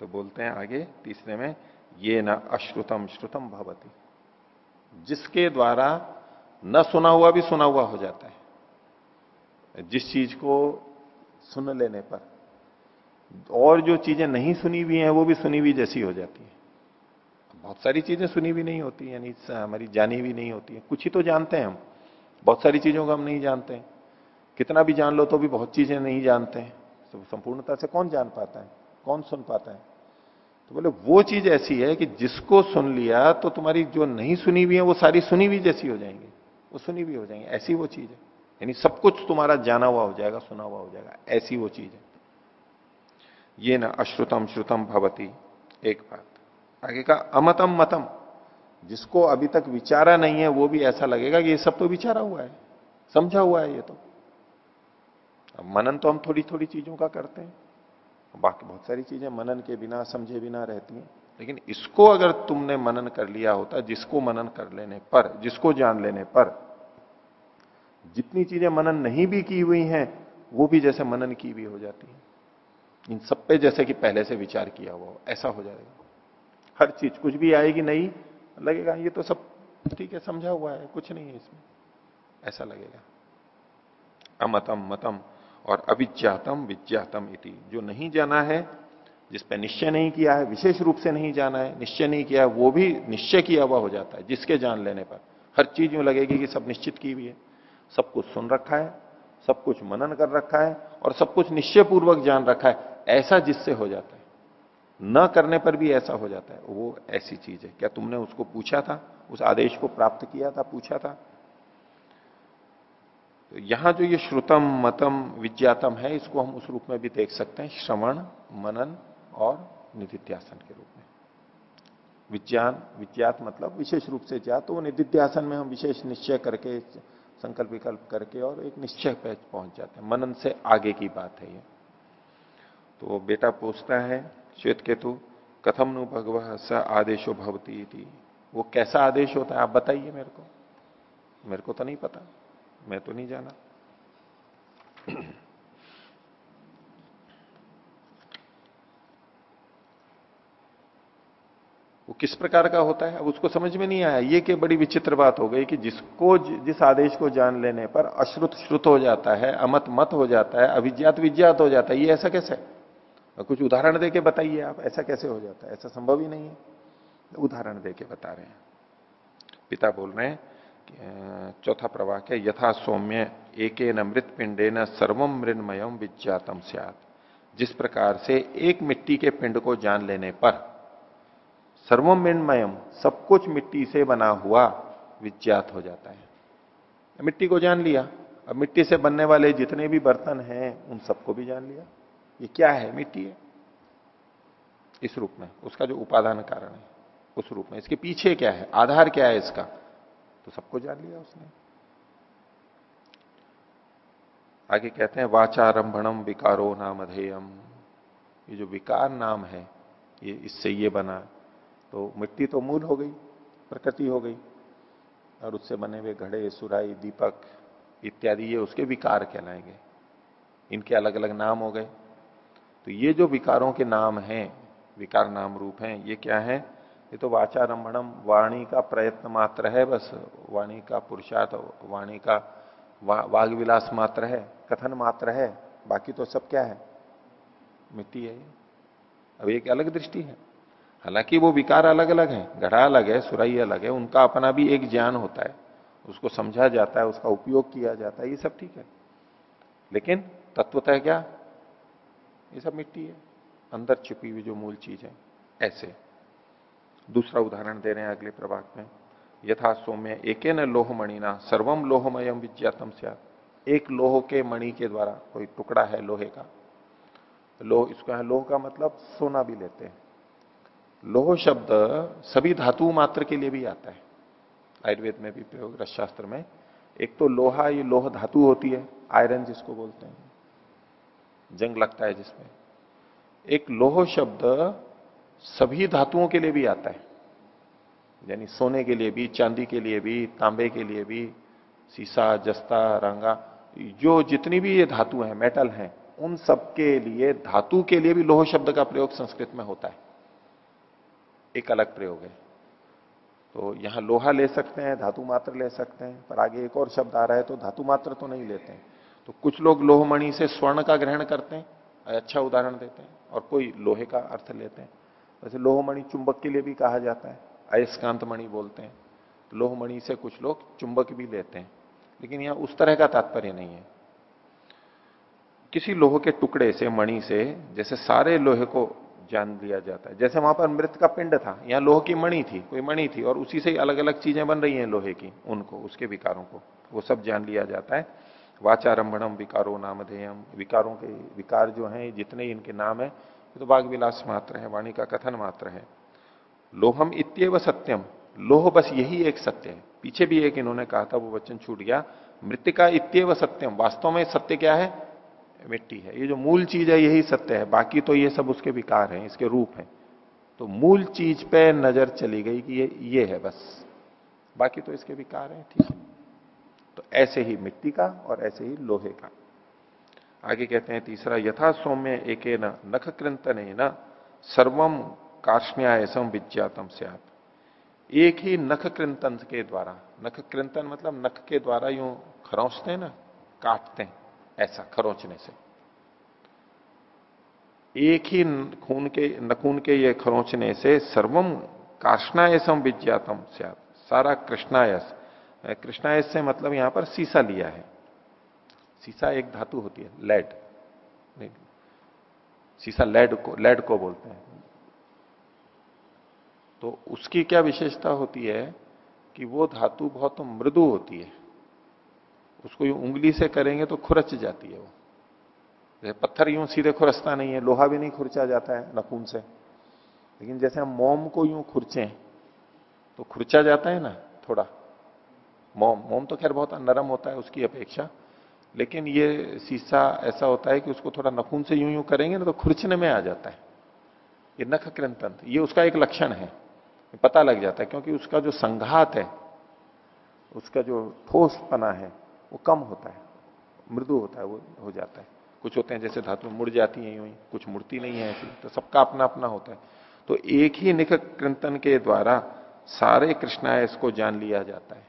तो बोलते हैं आगे, तीसरे में, ये न अश्रुतम, श्रुतम भवती। जिसके द्वारा न सुना हुआ भी सुना हुआ हो जाता है। जिस चीज़ को सुन लेने पर। और जो चीज़ें नहीं सुनी हुई हैं, वो भी सुनी हुई जैसी हो जाती है। बहुत सारी चीज़ें सुनी भी नहीं होती, यानी हमारी जानी भी नहीं होती है। कुछ ही तो जानते हैं हम। बहुत सारी चीज़ों को हम नहीं जानते हैं। कितना भी जान लो तो भी बहुत चीज़ें नहीं जानते हैं। तो संपूर्णता से कौन जान पाता है? कौन सुन पाता है? तो बोले, वो चीज़ ऐसी है कि जिसको सुन लिया तो तुम्हारी जो नहीं सुनी हुई है, वो सारी सुनी हुई जैसी हो जाएँगी। वो सुनी हुई हो जाएँगी। ऐसी वो चीज़ है। यानी सब कुछ तुम्हारा जाना हुआ हो जाएगा, सुना हुआ हो जाएगा। ऐसी वो चीज़ है। ये ना अश्रुतम श्रुतम भवती, एक बात। आगे का अमतम मतम। जिसको अभी तक विचारा नहीं है, वो भी ऐसा लगेगा कि ये सब तो विचारा हुआ है। समझा हुआ है ये तो। अब मनन तो हम थोड़ी थोड़ी चीज़ों का करते हैं। बाकी बहुत सारी चीज़ें मनन के बिना, समझे बिना रहती हैं। लेकिन इसको अगर तुमने मनन कर लिया होता, जिसको मनन कर लेने पर, जिसको जान लेने पर जितनी चीज़ें मनन नहीं भी की हुई हैं, वो भी जैसे मनन की भी हो जाती है। इन सब पे जैसे कि पहले से विचार किया हुआ हो, ऐसा हो जाएगा। हर चीज़ कुछ भी आएगी नहीं, लगेगा, ये तो सब ठीक है, समझा हुआ है, कुछ नहीं है इसमें। ऐसा लगेगा। अमतम मतम और अविज्ञातम विज्ञातम इति। जो नहीं जाना है, जिस पे निश्चय नहीं किया है, विशेष रूप से नहीं जाना है, निश्चय नहीं किया है, वो भी निश्चय किया हुआ हो जाता है, जिसके जान लेने पर। हर चीज़ में लगेगी कि सब निश्चित की हुई है। सब कुछ सुन रखा है, सब कुछ मनन कर रखा है और सब कुछ निश्चय पूर्वक जान रखा है। ऐसा जिससे हो जाता है। न करने पर भी ऐसा हो जाता है। वो ऐसी चीज़ है। क्या तुमने उसको पूछा था? उस आदेश को प्राप्त किया था, पूछा था? तो यहाँ जो ये श्रुतम, मतम, विज्ञातम है, इसको हम उस रूप में भी देख सकते हैं। श्रवण, मनन और निधिध्यासन के रूप में। विज्ञान, विज्ञात मतलब विशेष रूप से जा तो निधिध्यासन में हम विशेष निश्चय करके संकल्प विकल्प करके और एक निश्चय पे पहुँच जाते हैं। मनन से आगे की बात है ये। तो बेटा पूछता है, श्वेत केतु, कथम नु भगव स आदेशो भवती थी वो कैसा आदेश होता है आप बताइए मेरे को। मेरे को तो नहीं पता। मैं तो नहीं जाना। किस प्रकार का होता है? अब उसको समझ में नहीं आया। ये कि बड़ी विचित्र बात हो गई कि जिसको जिस आदेश को जान लेने पर अश्रुत श्रुत हो जाता है, अमत मत हो जाता है, अभिज्ञात विज्ञात हो जाता है, ये ऐसा कैसे? कुछ उदाहरण देके बताइए आप, ऐसा कैसे हो जाता है? ऐसा संभव ही नहीं है। उदाहरण देके बता रहे हैं। पिता बोल रहे हैं चौथा प्रवाह के यथा सौम्य एक मृत पिंडे न सर्वम मृणमयम विज्ञातम जिस प्रकार से एक मिट्टी के पिंड को जान लेने पर सर्वम मृणमयम सब कुछ मिट्टी से बना हुआ विज्ञात हो जाता है। मिट्टी को जान लिया। अब मिट्टी से बनने वाले जितने भी बर्तन हैं, उन सबको भी जान लिया। ये क्या है? मिट्टी है। इस रूप में, उसका जो उपादान कारण है, उस रूप में। इसके पीछे क्या है? आधार क्या है इसका? तो सबको जान लिया उसने। आगे कहते हैं, वाचारंभणम विकारो नाम अधेयम। ये जो विकार नाम है, ये इससे ये बना तो मिट्टी तो मूल हो गई प्रकृति हो गई और उससे बने हुए घड़े सुराई दीपक इत्यादि ये उसके विकार कहलाएँगे। इनके अलग अलग नाम हो गए। तो ये जो विकारों के नाम हैं विकार नाम रूप हैं ये क्या है? ये तो वाचारंभणम वाणी का प्रयत्न मात्र है बस वाणी का पुरुषार्थ वाणी का वा, वाग विलास मात्र है कथन मात्र है बाकी तो सब क्या है? मिट्टी है अब एक अलग दृष्टि है। हालाँकि वो विकार अलग अलग है घड़ा अलग है सुराई अलग है, उनका अपना भी एक ज्ञान होता है। उसको समझा जाता है, उसका उपयोग किया जाता है, ये सब ठीक है। लेकिन तत्वतः क्या? ये सब मिट्टी है। अंदर छिपी हुई जो मूल चीज़ है, ऐसे। दूसरा उदाहरण दे रहे हैं अगले प्रभाग में। यथा सौम्य एक न लोहमणिना सर्वम लोहमयम विज्ञातम से एक लोह के मणि के द्वारा कोई टुकड़ा है लोहे का। लोह, इसको लोह का मतलब सोना भी लेते हैं। लोह शब्द सभी धातु मात्र के लिए भी आता है। आयुर्वेद में भी प्रयोग रसशास्त्र में। एक तो लोहा, ये लोह धातु होती है, आयरन जिसको बोलते हैं। जंग लगता है जिसमें। एक लोह शब्द सभी धातुओं के लिए भी आता है। यानी सोने के लिए भी, चांदी के लिए भी, तांबे के लिए भी, सीसा, जस्ता, रंगा, जो जितनी भी ये धातु हैं, मेटल हैं, उन सब के लिए, धातु के लिए भी लोह शब्द का प्रयोग संस्कृत में होता है। एक अलग प्रयोग है। तो यहाँ लोहा ले सकते हैं, धातु मात्र ले सकते हैं, पर आगे एक और शब्द आ रहा है तो धातु मात्र तो नहीं लेते हैं। तो कुछ लोग लोहमणि से स्वर्ण का ग्रहण करते हैं अच्छा उदाहरण देते हैं, और कोई लोहे का अर्थ लेते हैं। वैसे लोहमणि चुंबक के लिए भी कहा जाता है अयस्कांत मणि बोलते हैं। तो लोहमणि से कुछ लोग चुंबक भी लेते हैं, लेकिन यहाँ उस तरह का तात्पर्य नहीं है। किसी लोह के टुकड़े से, मणि से, जैसे सारे लोहे को जान लिया जाता है। जैसे वहाँ पर मृत का पिंड था, यहाँ लोह की मणि थी, कोई मणि थी, और उसी से ही अलग अलग चीज़ें बन रही हैं लोहे की, उनको, उसके विकारों को। वो सब जान लिया जाता है। वाचारंभणम विकारो नामधेयम विकारों के, विकार जो हैं, जितने इनके नाम है, ये तो बाघ विलास मात्र है, वाणी का कथन मात्र है। लोहम इत्यव सत्यम। लोह बस यही एक सत्य है। पीछे भी एक इन्होंने कहा था, वो वचन छूट गया। मृतिका इत्यव सत्यम। वास्तव में सत्य क्या है? मिट्टी है। ये जो मूल चीज़ है, यही सत्य है। बाकी तो ये सब उसके विकार हैं, इसके रूप हैं। तो मूल चीज़ पे नज़र चली गई कि ये ये है बस। बाकी तो इसके विकार हैं, ठीक है। तो ऐसे ही मिट्टी का और ऐसे ही लोहे का। आगे कहते हैं, तीसरा, यथा सौम्य एक न नख कृंतन न सर्वम कार्ष्ण्यायसम विज्ञातम सियात। एक ही नख कृंतन के द्वारा नख कृंतन मतलब नख के द्वारा यूँ खरौसते हैं ना, काटते हैं। ऐसा खरोचने से। एक ही खून के, नखून के ये खरोचने से सर्वम काष्णायसम विज्ञातम सारा कृष्णायस। कृष्णायस से मतलब यहाँ पर सीसा लिया है। सीसा एक धातु होती है, लेड। सीसा लेड को लेड को बोलते हैं। तो उसकी क्या विशेषता होती है कि वो धातु बहुत मृदु होती है। उसको यूँ उंगली से करेंगे तो खुरच जाती है वो। जैसे पत्थर यूँ सीधे खुरचता नहीं है, लोहा भी नहीं खुरचा जाता है नखून से। लेकिन जैसे हम मोम को यूँ खुरचे तो खुरचा जाता है ना थोड़ा। मोम मोम तो खैर बहुत नरम होता है, उसकी अपेक्षा। लेकिन ये शीशा ऐसा होता है कि उसको थोड़ा नखून से यूँ यूँ करेंगे ना तो खुरचने में आ जाता है। ये नख कृंतंत्र ये उसका एक लक्षण है। पता लग जाता है, क्योंकि उसका जो संघात है, उसका जो ठोस पना है वो कम होता है, मृदु होता है, वो हो जाता है। कुछ होते हैं जैसे धातु मुड़ जाती है यूँ कुछ मुड़ती नहीं है ऐसी तो सबका अपना अपना होता है। तो एक ही निख कृंतन के द्वारा सारे कृष्णाय इसको जान लिया जाता है।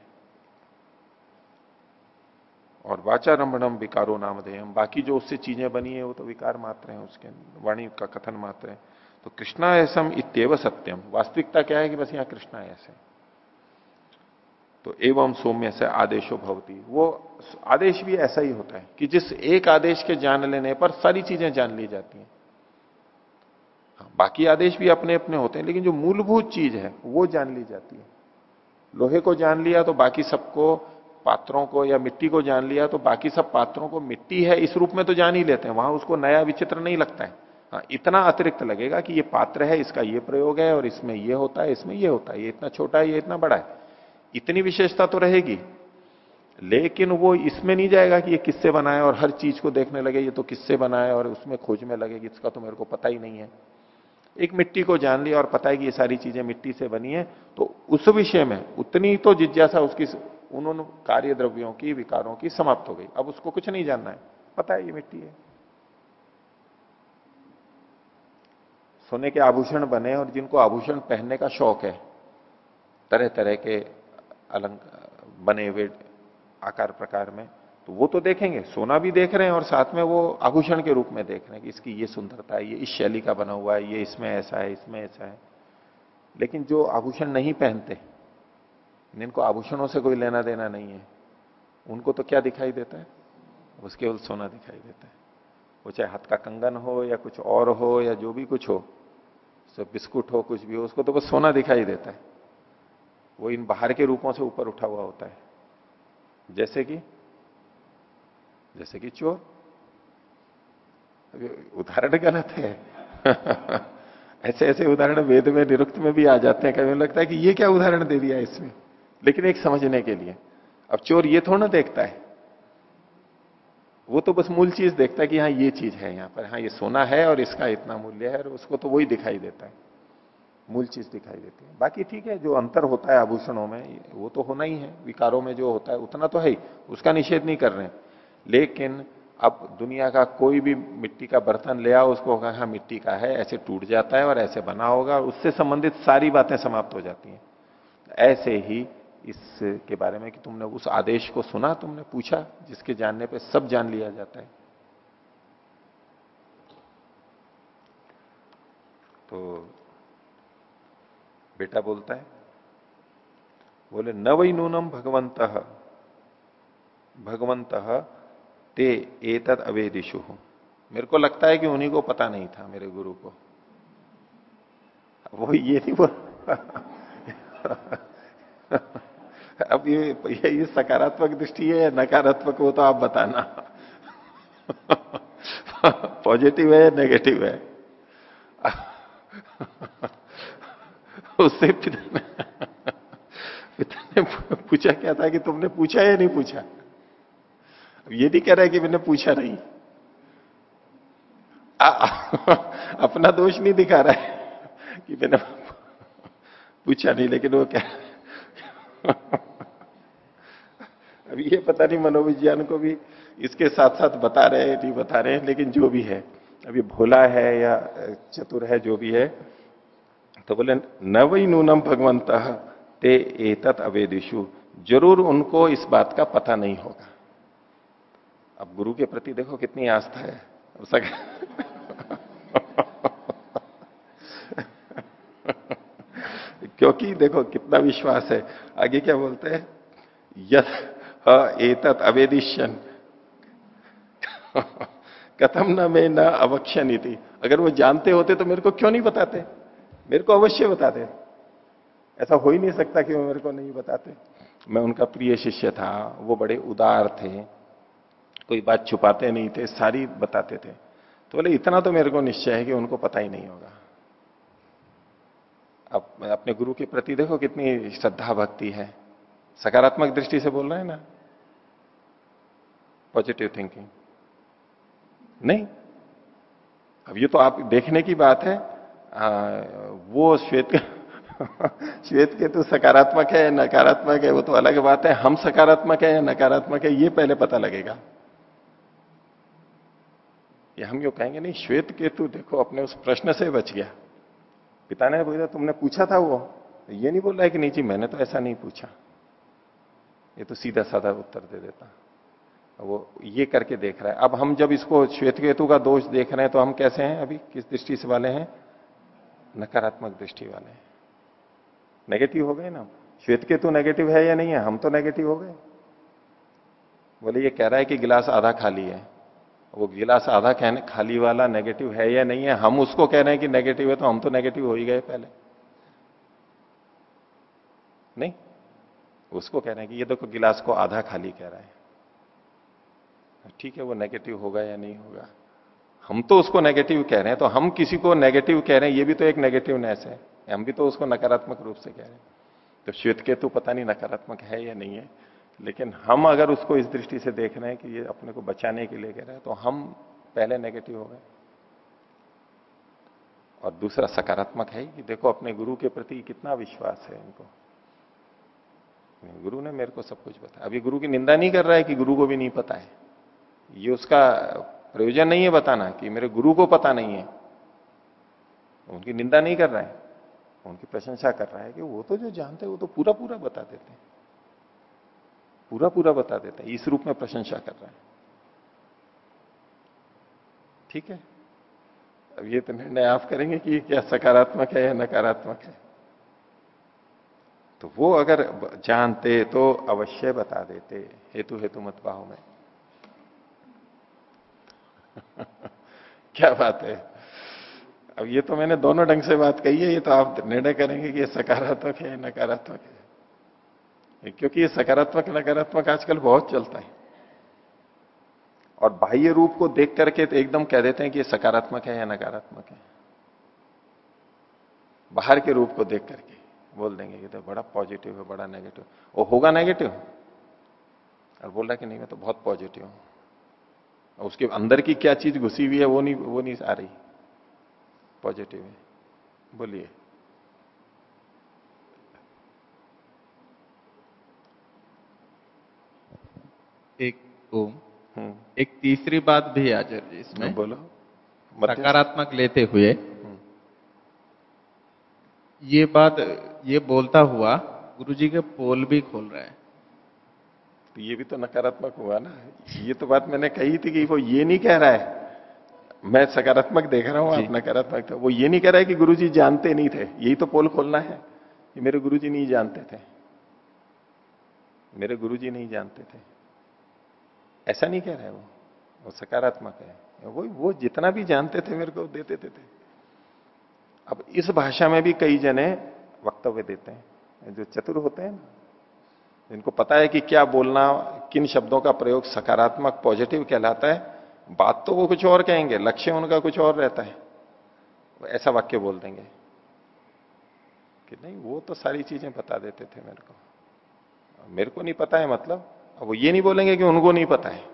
और वाचारंभम विकारो नामधेयम, बाकी जो उससे चीज़ें बनी है, वो तो विकार मात्र है, उसके वाणी का कथन मात्र है। तो कृष्णा कृष्णायसम इतव सत्यम। वास्तविकता क्या है कि बस यहाँ कृष्णायस है तो एवं सौम्य से आदेशो भवती। वो आदेश भी ऐसा ही होता है कि जिस एक आदेश के जान लेने पर सारी चीज़ें जान ली जाती हैं। हाँ, बाकी आदेश भी अपने अपने होते हैं लेकिन जो मूलभूत चीज़ है वो जान ली जाती है। लोहे को जान लिया तो बाकी सबको पात्रों को या मिट्टी को जान लिया तो बाकी सब पात्रों को मिट्टी है इस रूप में तो जान ही लेते हैं वहाँ उसको नया विचित्र नहीं लगता है। हाँ इतना अतिरिक्त लगेगा कि ये पात्र है इसका ये प्रयोग है और इसमें ये होता है इसमें ये होता है ये इतना छोटा है ये इतना बड़ा है। इतनी विशेषता तो रहेगी। लेकिन वो इसमें नहीं जाएगा कि ये किससे बनाया और हर चीज़ को देखने लगे, ये तो किससे बनाया और उसमें खोज में लगेगी इसका तो मेरे को पता ही नहीं है। एक मिट्टी को जान लिया और पता है कि ये सारी चीज़ें मिट्टी से बनी है तो उस विषय में उतनी तो जिज्ञासा उसकी उन कार्य द्रव्यों की, विकारों की समाप्त हो गई। अब उसको कुछ नहीं जानना है। पता है ये मिट्टी है। सोने के आभूषण बने और जिनको आभूषण पहनने का शौक है तरह तरह के अलंक, बने हुए आकार प्रकार में तो वो तो देखेंगे, सोना भी देख रहे हैं और साथ में वो आभूषण के रूप में देख रहे हैं कि इसकी ये सुंदरता है, ये इस शैली का बना हुआ है, ये इसमें ऐसा है, इसमें ऐसा है। लेकिन जो आभूषण नहीं पहनते, जिनको आभूषणों से कोई लेना देना नहीं है, उनको तो क्या दिखाई देता है? उसके केवल सोना दिखाई देता है। वो चाहे हाथ का कंगन हो या कुछ और हो या जो भी कुछ हो सब बिस्कुट हो, कुछ भी हो, उसको तो बस सोना दिखाई देता है। वो इन बाहर के रूपों से ऊपर उठा हुआ होता है। जैसे कि जैसे कि चोर। उदाहरण गलत है। ऐसे ऐसे उदाहरण वेद में, निरुक्त में भी आ जाते हैं। कभी लगता है कि ये क्या उदाहरण दे दिया इसमें? लेकिन एक समझने के लिए। अब चोर ये थोड़ा देखता है। वो तो बस मूल चीज़ देखता है कि हाँ ये चीज़ है यहाँ पर। हाँ ये सोना है और इसका इतना मूल्य है और उसको तो वही दिखाई देता है। मूल चीज़ दिखाई देती है। बाकी ठीक है, जो अंतर होता है आभूषणों में, वो तो होना ही है। विकारों में जो होता है, उतना तो है ही। उसका निषेध नहीं कर रहे लेकिन अब दुनिया का कोई भी मिट्टी का बर्तन ले आओ, उसको कहा हाँ मिट्टी का है, ऐसे टूट जाता है और ऐसे बना होगा। उससे संबंधित सारी बातें समाप्त हो जाती हैं। ऐसे ही इसके बारे में कि तुमने उस आदेश को सुना, तुमने पूछा, जिसके जानने पे सब जान लिया जाता है। तो बेटा बोलता है बोले न वही नूनम भगवंत भगवंत ते एतद अवेदिशु मेरे को लगता है कि उन्हीं को पता नहीं था मेरे गुरु को। वो ये नहीं बोल अब ये ये, ये सकारात्मक दृष्टि है या नकारात्मक वो तो आप बताना। पॉजिटिव है या नेगेटिव है? उससे पिता ने पिता ने पूछा क्या था कि तुमने पूछा या नहीं पूछा? अब ये नहीं कह रहा है कि मैंने पूछा नहीं। आ, अपना दोष नहीं दिखा रहा है कि मैंने पूछा नहीं लेकिन वो क्या अब ये पता नहीं मनोविज्ञान को भी इसके साथ साथ बता रहे हैं नहीं बता रहे हैं लेकिन जो भी है। अभी भोला है या चतुर है जो भी है तो बोले, न वही नूनम भगवंत, ते एतत अवेदिशु ज़रूर उनको इस बात का पता नहीं होगा। अब गुरु के प्रति देखो कितनी आस्था है। क्योंकि देखो कितना विश्वास है। आगे क्या बोलते हैं? यथ एतत अवेदिशन कथम न में न अवक्षण अगर वो जानते होते तो मेरे को क्यों नहीं बताते? मेरे को अवश्य बताते ऐसा हो ही नहीं सकता कि वो मेरे को नहीं बताते। मैं उनका प्रिय शिष्य था, वो बड़े उदार थे, कोई बात छुपाते नहीं थे, सारी बताते थे। तो बोले, इतना तो मेरे को निश्चय है कि उनको पता ही नहीं होगा। अब अपने गुरु के प्रति देखो कितनी श्रद्धा भक्ति है। सकारात्मक दृष्टि से बोल रहे हैं ना? पॉजिटिव थिंकिंग नहीं। अब ये तो आप देखने की बात है वो श्वेत श्वेत के तो सकारात्मक है, नकारात्मक है, वो तो अलग बात है। हम सकारात्मक है या नकारात्मक है, ये पहले पता लगेगा। ये हम यो कहेंगे? नहीं, श्वेत केतु देखो, अपने उस प्रश्न से बच गया। पिता ने बोला, तुमने पूछा था वो? ये नहीं बोल रहा है कि नहीं, जी, मैंने तो ऐसा नहीं पूछा। ये तो सीधा साधा उत्तर दे देता। वो ये करके देख रहा है। अब हम जब इसको श्वेत केतु का दोष देख रहे हैं तो हम कैसे हैं? अभी किस दृष्टि से वाले हैं? नकारात्मक दृष्टि वाले नेगेटिव हो गए ना श्वेत केतु नेगेटिव है या नहीं है? हम तो नेगेटिव हो गए। बोले, ये कह रहा है कि गिलास आधा खाली है। वो गिलास आधा कहने खाली वाला नेगेटिव है या नहीं है? हम उसको कह रहे हैं कि नेगेटिव है तो हम तो नेगेटिव हो ही गए पहले। नहीं। उसको कह रहे हैं कि ये देखो, गिलास को आधा खाली कह रहा है। ठीक है, वो नेगेटिव होगा या नहीं होगा? हम तो उसको नेगेटिव कह रहे हैं तो हम किसी को नेगेटिव कह रहे हैं, ये भी तो एक नेगेटिवनेस है। हम भी तो उसको नकारात्मक रूप से कह रहे हैं। तो श्वेत केतु पता नहीं नकारात्मक है या नहीं है, लेकिन हम अगर उसको इस दृष्टि से देख रहे हैं कि ये अपने को बचाने के लिए कह रहे हैं तो हम पहले नेगेटिव हो गए। और दूसरा सकारात्मक है कि देखो अपने गुरु के प्रति कितना विश्वास है इनको। गुरु ने मेरे को सब कुछ बताया। अभी गुरु की निंदा नहीं कर रहा है कि गुरु को भी नहीं पता है। ये उसका प्रयोजन नहीं है बताना कि मेरे गुरु को पता नहीं है। उनकी निंदा नहीं कर रहा है। उनकी प्रशंसा कर रहा है कि वो तो जो जानते हैं, वो तो पूरा पूरा बता देते हैं। पूरा पूरा बता देते हैं। इस रूप में प्रशंसा कर रहा है। ठीक है? अब ये तो निर्णय आप करेंगे कि क्या सकारात्मक है या नकारात्मक है। तो वो अगर जानते तो अवश्य बता देते। हेतु हेतु मत भाव में। क्या बात है? अब ये तो मैंने दोनों ढंग से बात कही है, ये तो आप निर्णय करेंगे कि ये सकारात्मक है नकारात्मक है। क्योंकि ये सकारात्मक, नकारात्मक आजकल बहुत चलता है। और बाह्य रूप को देख करके तो एकदम कह देते हैं कि ये सकारात्मक है या नकारात्मक है। बाहर के रूप को देख करके बोल देंगे कि तो बड़ा पॉजिटिव है, बड़ा नेगेटिव। वो होगा नेगेटिव? और बोल रहा कि नहीं, मैं तो बहुत पॉजिटिव हूँ। उसके अंदर की क्या चीज़ घुसी हुई है वो नहीं वो नहीं आ रही। पॉजिटिव है। बोलिए। एक ओम हम्म। एक तीसरी बात भी आचार्य जी इसमें। बोलो। सकारात्मक लेते हुए। हम्म। ये बात ये बोलता हुआ गुरुजी के पोल भी खोल रहा है। तो ये भी तो नकारात्मक हुआ ना। ये तो बात मैंने कही थी कि वो ये नहीं कह रहा है। मैं सकारात्मक देख रहा हूँ आप नकारात्मक वो ये नहीं कह रहा है कि गुरुजी जानते नहीं थे। यही तो पोल खोलना है कि मेरे गुरुजी नहीं जानते थे। मेरे गुरुजी नहीं जानते थे। ऐसा नहीं कह रहा है वो। वो सकारात्मक है। वो वो जितना भी जानते थे मेरे को देते थे, थे। अब इस भाषा में भी कई जने वक्तव्य देते हैं। जो चतुर होते हैं ना जिनको पता है कि क्या बोलना, किन शब्दों का प्रयोग सकारात्मक, पॉजिटिव कहलाता है? बात तो वो कुछ और कहेंगे, लक्ष्य उनका कुछ और रहता है। ऐसा वाक्य बोल देंगे। कि नहीं, वो तो सारी चीज़ें बता देते थे मेरे को। मेरे को नहीं पता है मतलब। अब वो ये नहीं बोलेंगे कि उनको नहीं पता है,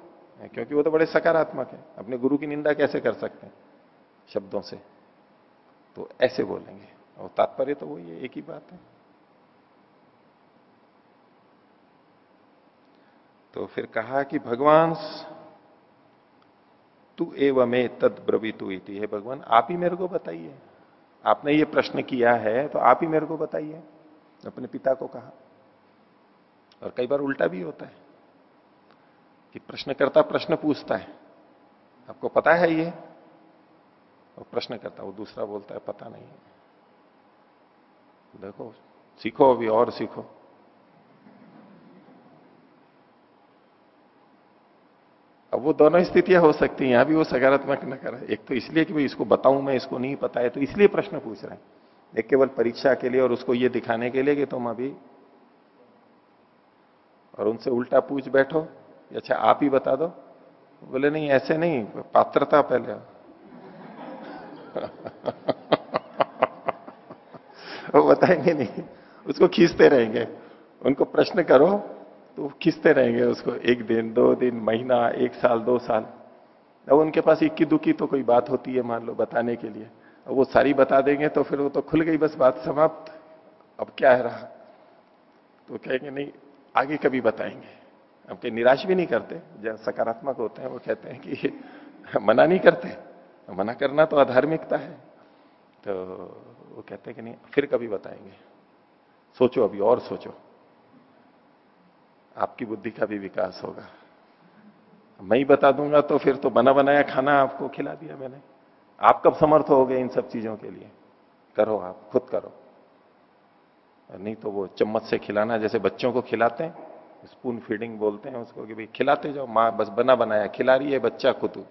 क्योंकि वो तो बड़े सकारात्मक है। अपने गुरु की निंदा कैसे कर सकते हैं शब्दों से? तो ऐसे बोलेंगे। और तात्पर्य तो वही है, एक ही बात है। तो फिर कहा कि, भगवान, तू एवं में तद ब्रवीतु इति। है भगवान, आप ही मेरे को बताइए। आपने ये प्रश्न किया है तो आप ही मेरे को बताइए। अपने पिता को कहा। और कई बार उल्टा भी होता है कि प्रश्न करता प्रश्न पूछता है। आपको पता है ये? और प्रश्न करता वो दूसरा बोलता है, पता नहीं देखो, सीखो अभी, और सीखो। अब वो दोनों स्थितियाँ हो सकती हैं, यहाँ भी वो सकारात्मक न कर। एक तो इसलिए कि भाई इसको बताऊँ मैं, इसको नहीं पता है तो इसलिए प्रश्न पूछ रहे हैं। एक केवल परीक्षा के लिए और उसको ये दिखाने के लिए कि तुम अभी और उनसे उल्टा पूछ बैठो अच्छा आप ही बता दो। बोले, नहीं, ऐसे नहीं, पात्रता पहले। वो बताएँगे नहीं, उसको खींचते रहेंगे। उनको प्रश्न करो तो खींचते रहेंगे उसको एक दिन, दो दिन, महीना, एक साल, दो साल। अब उनके पास इक्की दुखी तो कोई बात होती है, मान लो, बताने के लिए। अब वो सारी बता देंगे तो फिर वो तो खुल गई, बस बात समाप्त। अब क्या है रहा? तो कहेंगे, नहीं, आगे कभी बताएँगे। अब कहीं, निराश भी नहीं करते। जब सकारात्मक होते हैं, वो कहते हैं कि मना नहीं करते। मना करना तो अधार्मिकता है। तो वो कहते हैं कि, नहीं, फिर कभी बताएँगे। सोचो अभी, और सोचो। आपकी बुद्धि का भी विकास होगा। मैं ही बता दूँगा तो फिर तो बना बनाया खाना आपको खिला दिया मैंने। आप कब समर्थ हो गए इन सब चीज़ों के लिए? करो आप, खुद करो। नहीं तो वो चम्मच से खिलाना जैसे बच्चों को खिलाते हैं स्पून फीडिंग बोलते हैं उसको कि भाई खिलाते जाओ, माँ बस बना बनाया, खिला रही है बच्चा तो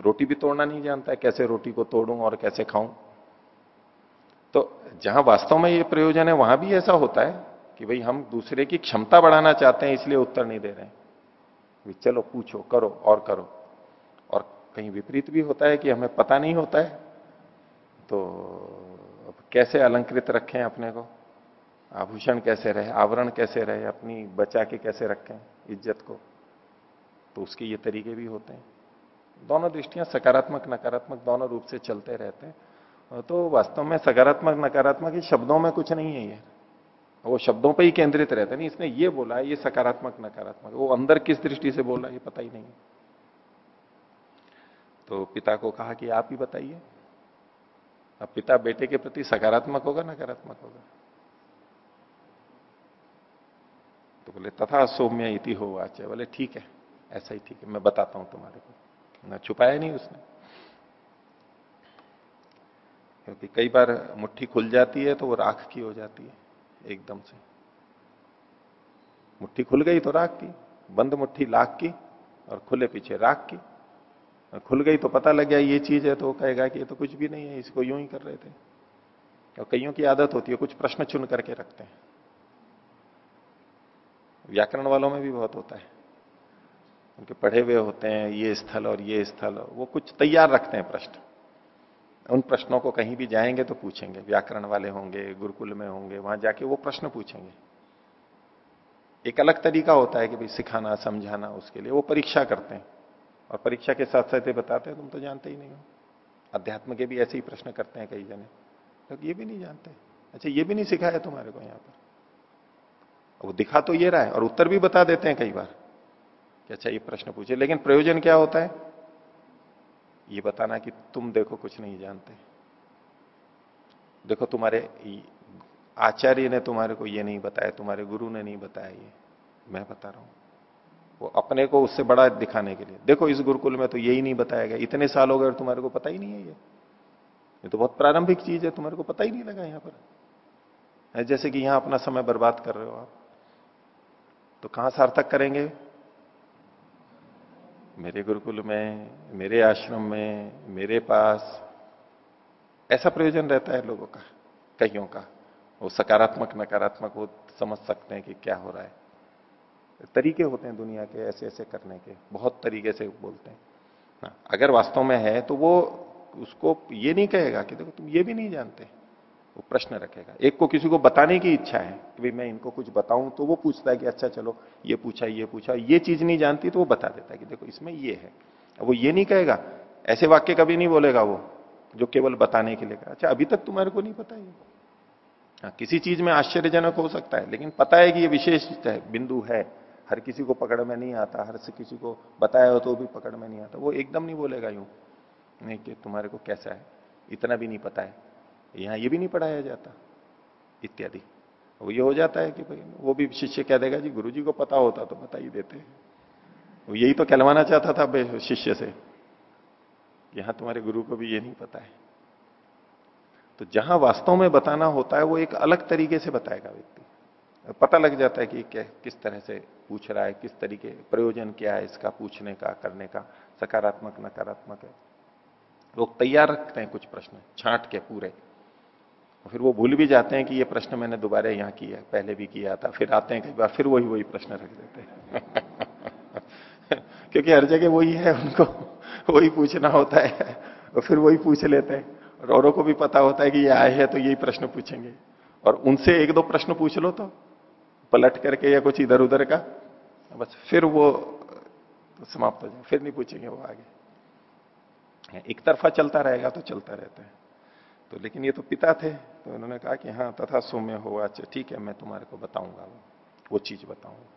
रोटी भी तोड़ना नहीं जानता है, कैसे रोटी को तोड़ूं और कैसे खाऊं। तो जहाँ वास्तव में ये प्रयोजन है, वहाँ भी ऐसा होता है। कि भाई हम दूसरे की क्षमता बढ़ाना चाहते हैं, इसलिए उत्तर नहीं दे रहे हैं। चलो, पूछो, करो, और करो। और कहीं विपरीत भी होता है कि हमें पता नहीं होता है। तो कैसे अलंकृत रखें अपने को? आभूषण कैसे रहे? आवरण कैसे रहे? अपनी बचा के कैसे रखें? इज़्ज़त को? तो उसके ये तरीके भी होते हैं। दोनों दृष्टियाँ सकारात्मक, नकारात्मक दोनों रूप से चलते रहते हैं। तो वास्तव में सकारात्मक, नकारात्मक शब्दों में कुछ नहीं है ये। वो शब्दों पर ही केंद्रित रहता नहीं, इसने ये बोला, ये सकारात्मक, नकारात्मक। वो अंदर किस दृष्टि से बोला ये पता ही नहीं। तो पिता को कहा कि आप ही बताइए। अब पिता बेटे के प्रति सकारात्मक होगा, नकारात्मक होगा? तो बोले, तथा सौम्य इति हो आचार्य बोले, ठीक है, ऐसा ही ठीक है, मैं बताता हूँ तुम्हारे को। ना छुपाया नहीं उसने। क्योंकि कई बार मुट्ठी खुल जाती है तो वो राख की हो जाती है। एकदम से। मुट्ठी खुल गई तो राख की, बंद मुट्ठी लाख की और खुले पीछे राख की। खुल गई तो पता लग गया ये चीज़ है तो कहेगा कि ये तो कुछ भी नहीं है, इसको यूँ ही कर रहे थे। और कईयों की आदत होती है, कुछ प्रश्न चुन करके रखते हैं। व्याकरण वालों में भी बहुत होता है। उनके पढ़े हुए होते हैं, ये स्थल और ये स्थल, वो कुछ तैयार रखते हैं प्रश्न। उन प्रश्नों को कहीं भी जाएँगे तो पूछेंगे। व्याकरण वाले होंगे, गुरुकुल में होंगे, वहाँ जाके वो प्रश्न पूछेंगे। एक अलग तरीका होता है कि भाई सिखाना, समझाना, उसके लिए वो परीक्षा करते हैं। और परीक्षा के साथ साथ ये बताते हैं, तुम तो जानते ही नहीं हो। अध्यात्म के भी ऐसे ही प्रश्न करते हैं कई जने। तो ये भी नहीं जानते। अच्छा ये भी नहीं सिखाया तुम्हारे को यहाँ पर? वो दिखा तो ये रहा है और उत्तर भी बता देते हैं कई बार कि अच्छा ये प्रश्न पूछे। लेकिन प्रयोजन क्या होता है? ये बताना कि तुम देखो कुछ नहीं जानते। देखो तुम्हारे आचार्य ने तुम्हारे को ये नहीं बताया, तुम्हारे गुरु ने नहीं बताया ये। मैं बता रहा हूँ। वो अपने को उससे बड़ा दिखाने के लिए। देखो इस गुरुकुल में तो यही नहीं बताया गया। इतने साल हो गए और तुम्हारे को पता ही नहीं है ये। ये तो बहुत प्रारंभिक चीज़ है, तुम्हारे को पता ही नहीं लगा यहाँ पर। जैसे कि यहाँ अपना समय बर्बाद कर रहे हो आप। तो कहाँ सार्थक करेंगे? मेरे गुरुकुल में मेरे आश्रम में मेरे पास ऐसा प्रयोजन रहता है लोगों का कईयों का। वो सकारात्मक नकारात्मक वो समझ सकते हैं कि क्या हो रहा है। तरीके होते हैं दुनिया के ऐसे ऐसे करने के बहुत तरीके से बोलते हैं। हाँ, अगर वास्तव में है तो वो उसको ये नहीं कहेगा कि देखो तुम ये भी नहीं जानते। वो प्रश्न रखेगा। एक को किसी को बताने की इच्छा है कि भाई मैं इनको कुछ बताऊँ तो वो पूछता है कि अच्छा चलो ये पूछा ये पूछा ये चीज़ नहीं जानती तो वो बता देता है कि देखो इसमें ये है। वो ये नहीं कहेगा ऐसे वाक्य कभी नहीं बोलेगा वो जो केवल बताने के लिए अच्छा अभी तक तुम्हारे को नहीं पता ये? हाँ, किसी चीज़ में आश्चर्यजनक हो सकता है लेकिन पता है कि ये विशेष बिंदु है। हर किसी को पकड़ में नहीं आता हर से किसी को बताया हो तो भी पकड़ में नहीं आता। वो एकदम नहीं बोलेगा यूँ नहीं कि तुम्हारे को कैसा है इतना भी नहीं पता है। यहाँ ये भी नहीं पढ़ाया जाता, इत्यादि। वो ये हो जाता है कि भाई, वो भी शिष्य कह देगा, जी गुरु जी को पता होता तो बता ही। देते वो यही तो कहलवाना चाहता था शिष्य से। यहाँ तुम्हारे गुरु को भी ये नहीं पता है। तो जहाँ वास्तव में बताना होता है, वो एक अलग तरीके से बताएगा व्यक्ति। पता लग जाता है कि क्या, किस तरह से पूछ रहा है, किस तरीके, प्रयोजन क्या है इसका पूछने का, करने का, सकारात्मक, नकारात्मक है। लोग तैयार रखते हैं कुछ प्रश्न, छांट के पूरे। फिर वो भूल भी जाते हैं कि ये प्रश्न मैंने दोबारा यहाँ किया, पहले भी किया था, फिर आते हैं कई बार, फिर वही वही प्रश्न रख देते हैं। क्योंकि हर जगह वही है, उनको वही पूछना होता है, और फिर वही पूछ लेते हैं। और औरों को भी पता होता है कि ये आए हैं तो यही प्रश्न पूछेंगे। और उनसे एक दो प्रश्न पूछ लो तो पलट करके या कुछ इधर उधर का, बस फिर वो समाप्त हो जाए, फिर नहीं पूछेंगे वो आगे। एक तरफा चलता रहेगा तो चलता रहता है। तो लेकिन ये तो पिता थे तो उन्होंने कहा कि हाँ तथा सौम्य हो अच्छा ठीक है, मैं तुम्हारे को बताऊँगा वो वो चीज़ बताऊँगा।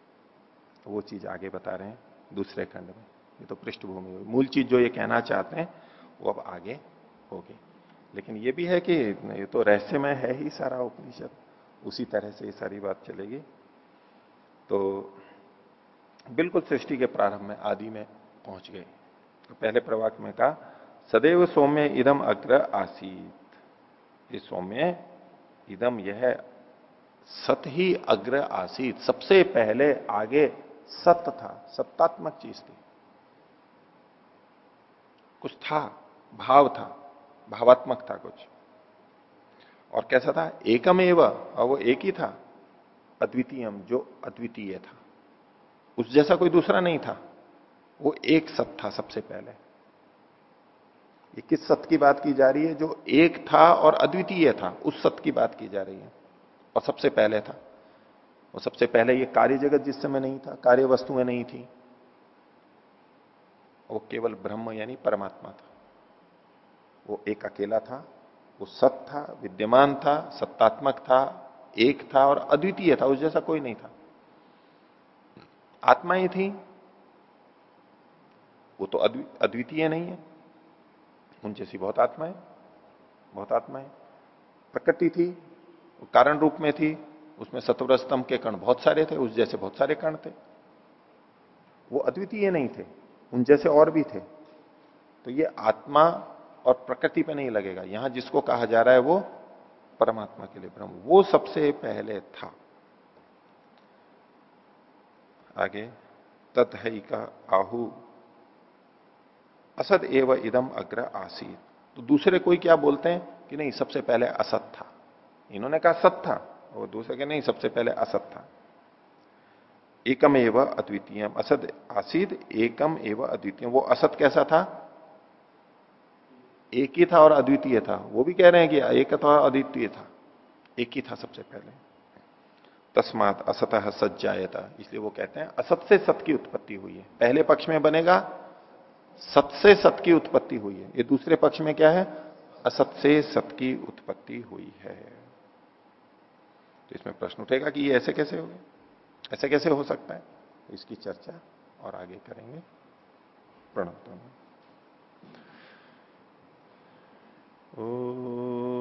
तो वो चीज़ आगे बता रहे हैं, दूसरे खंड में। ये तो पृष्ठभूमि मूल चीज़ जो ये कहना चाहते हैं, वो अब आगे होगी। लेकिन ये भी है कि ये तो रहस्यमय है ही सारा उपनिषद। उसी तरह से ये सारी बात चलेगी। तो बिल्कुल सृष्टि के प्रारंभ में आदि में पहुँच गए। तो पहले प्रवाक में कहा, सदैव सौम्य इदम अग्र आसीत। ये सौम्य इदम यह सत ही अग्र आसीत। सबसे पहले आगे सत्य था, सत्तात्मक चीज़ थी। कुछ था, भाव था, भावात्मक था कुछ। और कैसा था? एकम एवं और वो एक ही था, अद्वितीयम, जो अद्वितीय था। उस जैसा कोई दूसरा नहीं था। वो एक सत था सबसे पहले। ये किस सत्य की बात की जा रही है? जो एक था और अद्वितीय था, उस सत्य की बात की जा रही है। और सबसे पहले था। और सबसे पहले ये कार्य जगत जिस समय नहीं था, कार्य वस्तुएँ नहीं थी, वो केवल ब्रह्म यानी परमात्मा था। वो एक अकेला था, वो सत था, विद्यमान था, सत्तात्मक था, एक था और अद्वितीय था, उस जैसा कोई नहीं था। आत्माएँ थी, वो तो अद्वितीय नहीं है। उन जैसी बहुत आत्माएँ बहुत आत्माएँ। प्रकृति थी, कारण रूप में थी, उसमें सत्वर स्तंभ के कण बहुत सारे थे, उस जैसे बहुत सारे कण थे। वो अद्वितीय नहीं थे, उन जैसे और भी थे। तो ये आत्मा और प्रकृति पे नहीं लगेगा। यहाँ जिसको कहा जा रहा है वो परमात्मा के लिए ब्रह्म। वो सबसे पहले था। आगे तत्ही का आहु असद एव इदम अग्र आसीत। तो दूसरे कोई क्या बोलते हैं कि नहीं, सबसे पहले असत था। इन्होंने कहा सत था, और दूसरे के नहीं, सबसे पहले असत था। एकम एवं अद्वितीय असद आसीद एकम एवं अद्वितीय वो असत कैसा था? एक ही था और अद्वितीय था। वो भी कह रहे हैं कि एक था अद्वितीय था। एक ही था सबसे पहले। तस्मात असत असतः सज्जायता। इसलिए वो कहते हैं असत से सत की उत्पत्ति हुई है। पहले पक्ष में बनेगा सत से सत की उत्पत्ति हुई है। ये दूसरे पक्ष में क्या है? असत से सत की उत्पत्ति हुई है। तो इसमें प्रश्न उठेगा कि ये ऐसे कैसे हो ऐसे कैसे हो सकता है? इसकी चर्चा और आगे करेंगे प्रणव ओ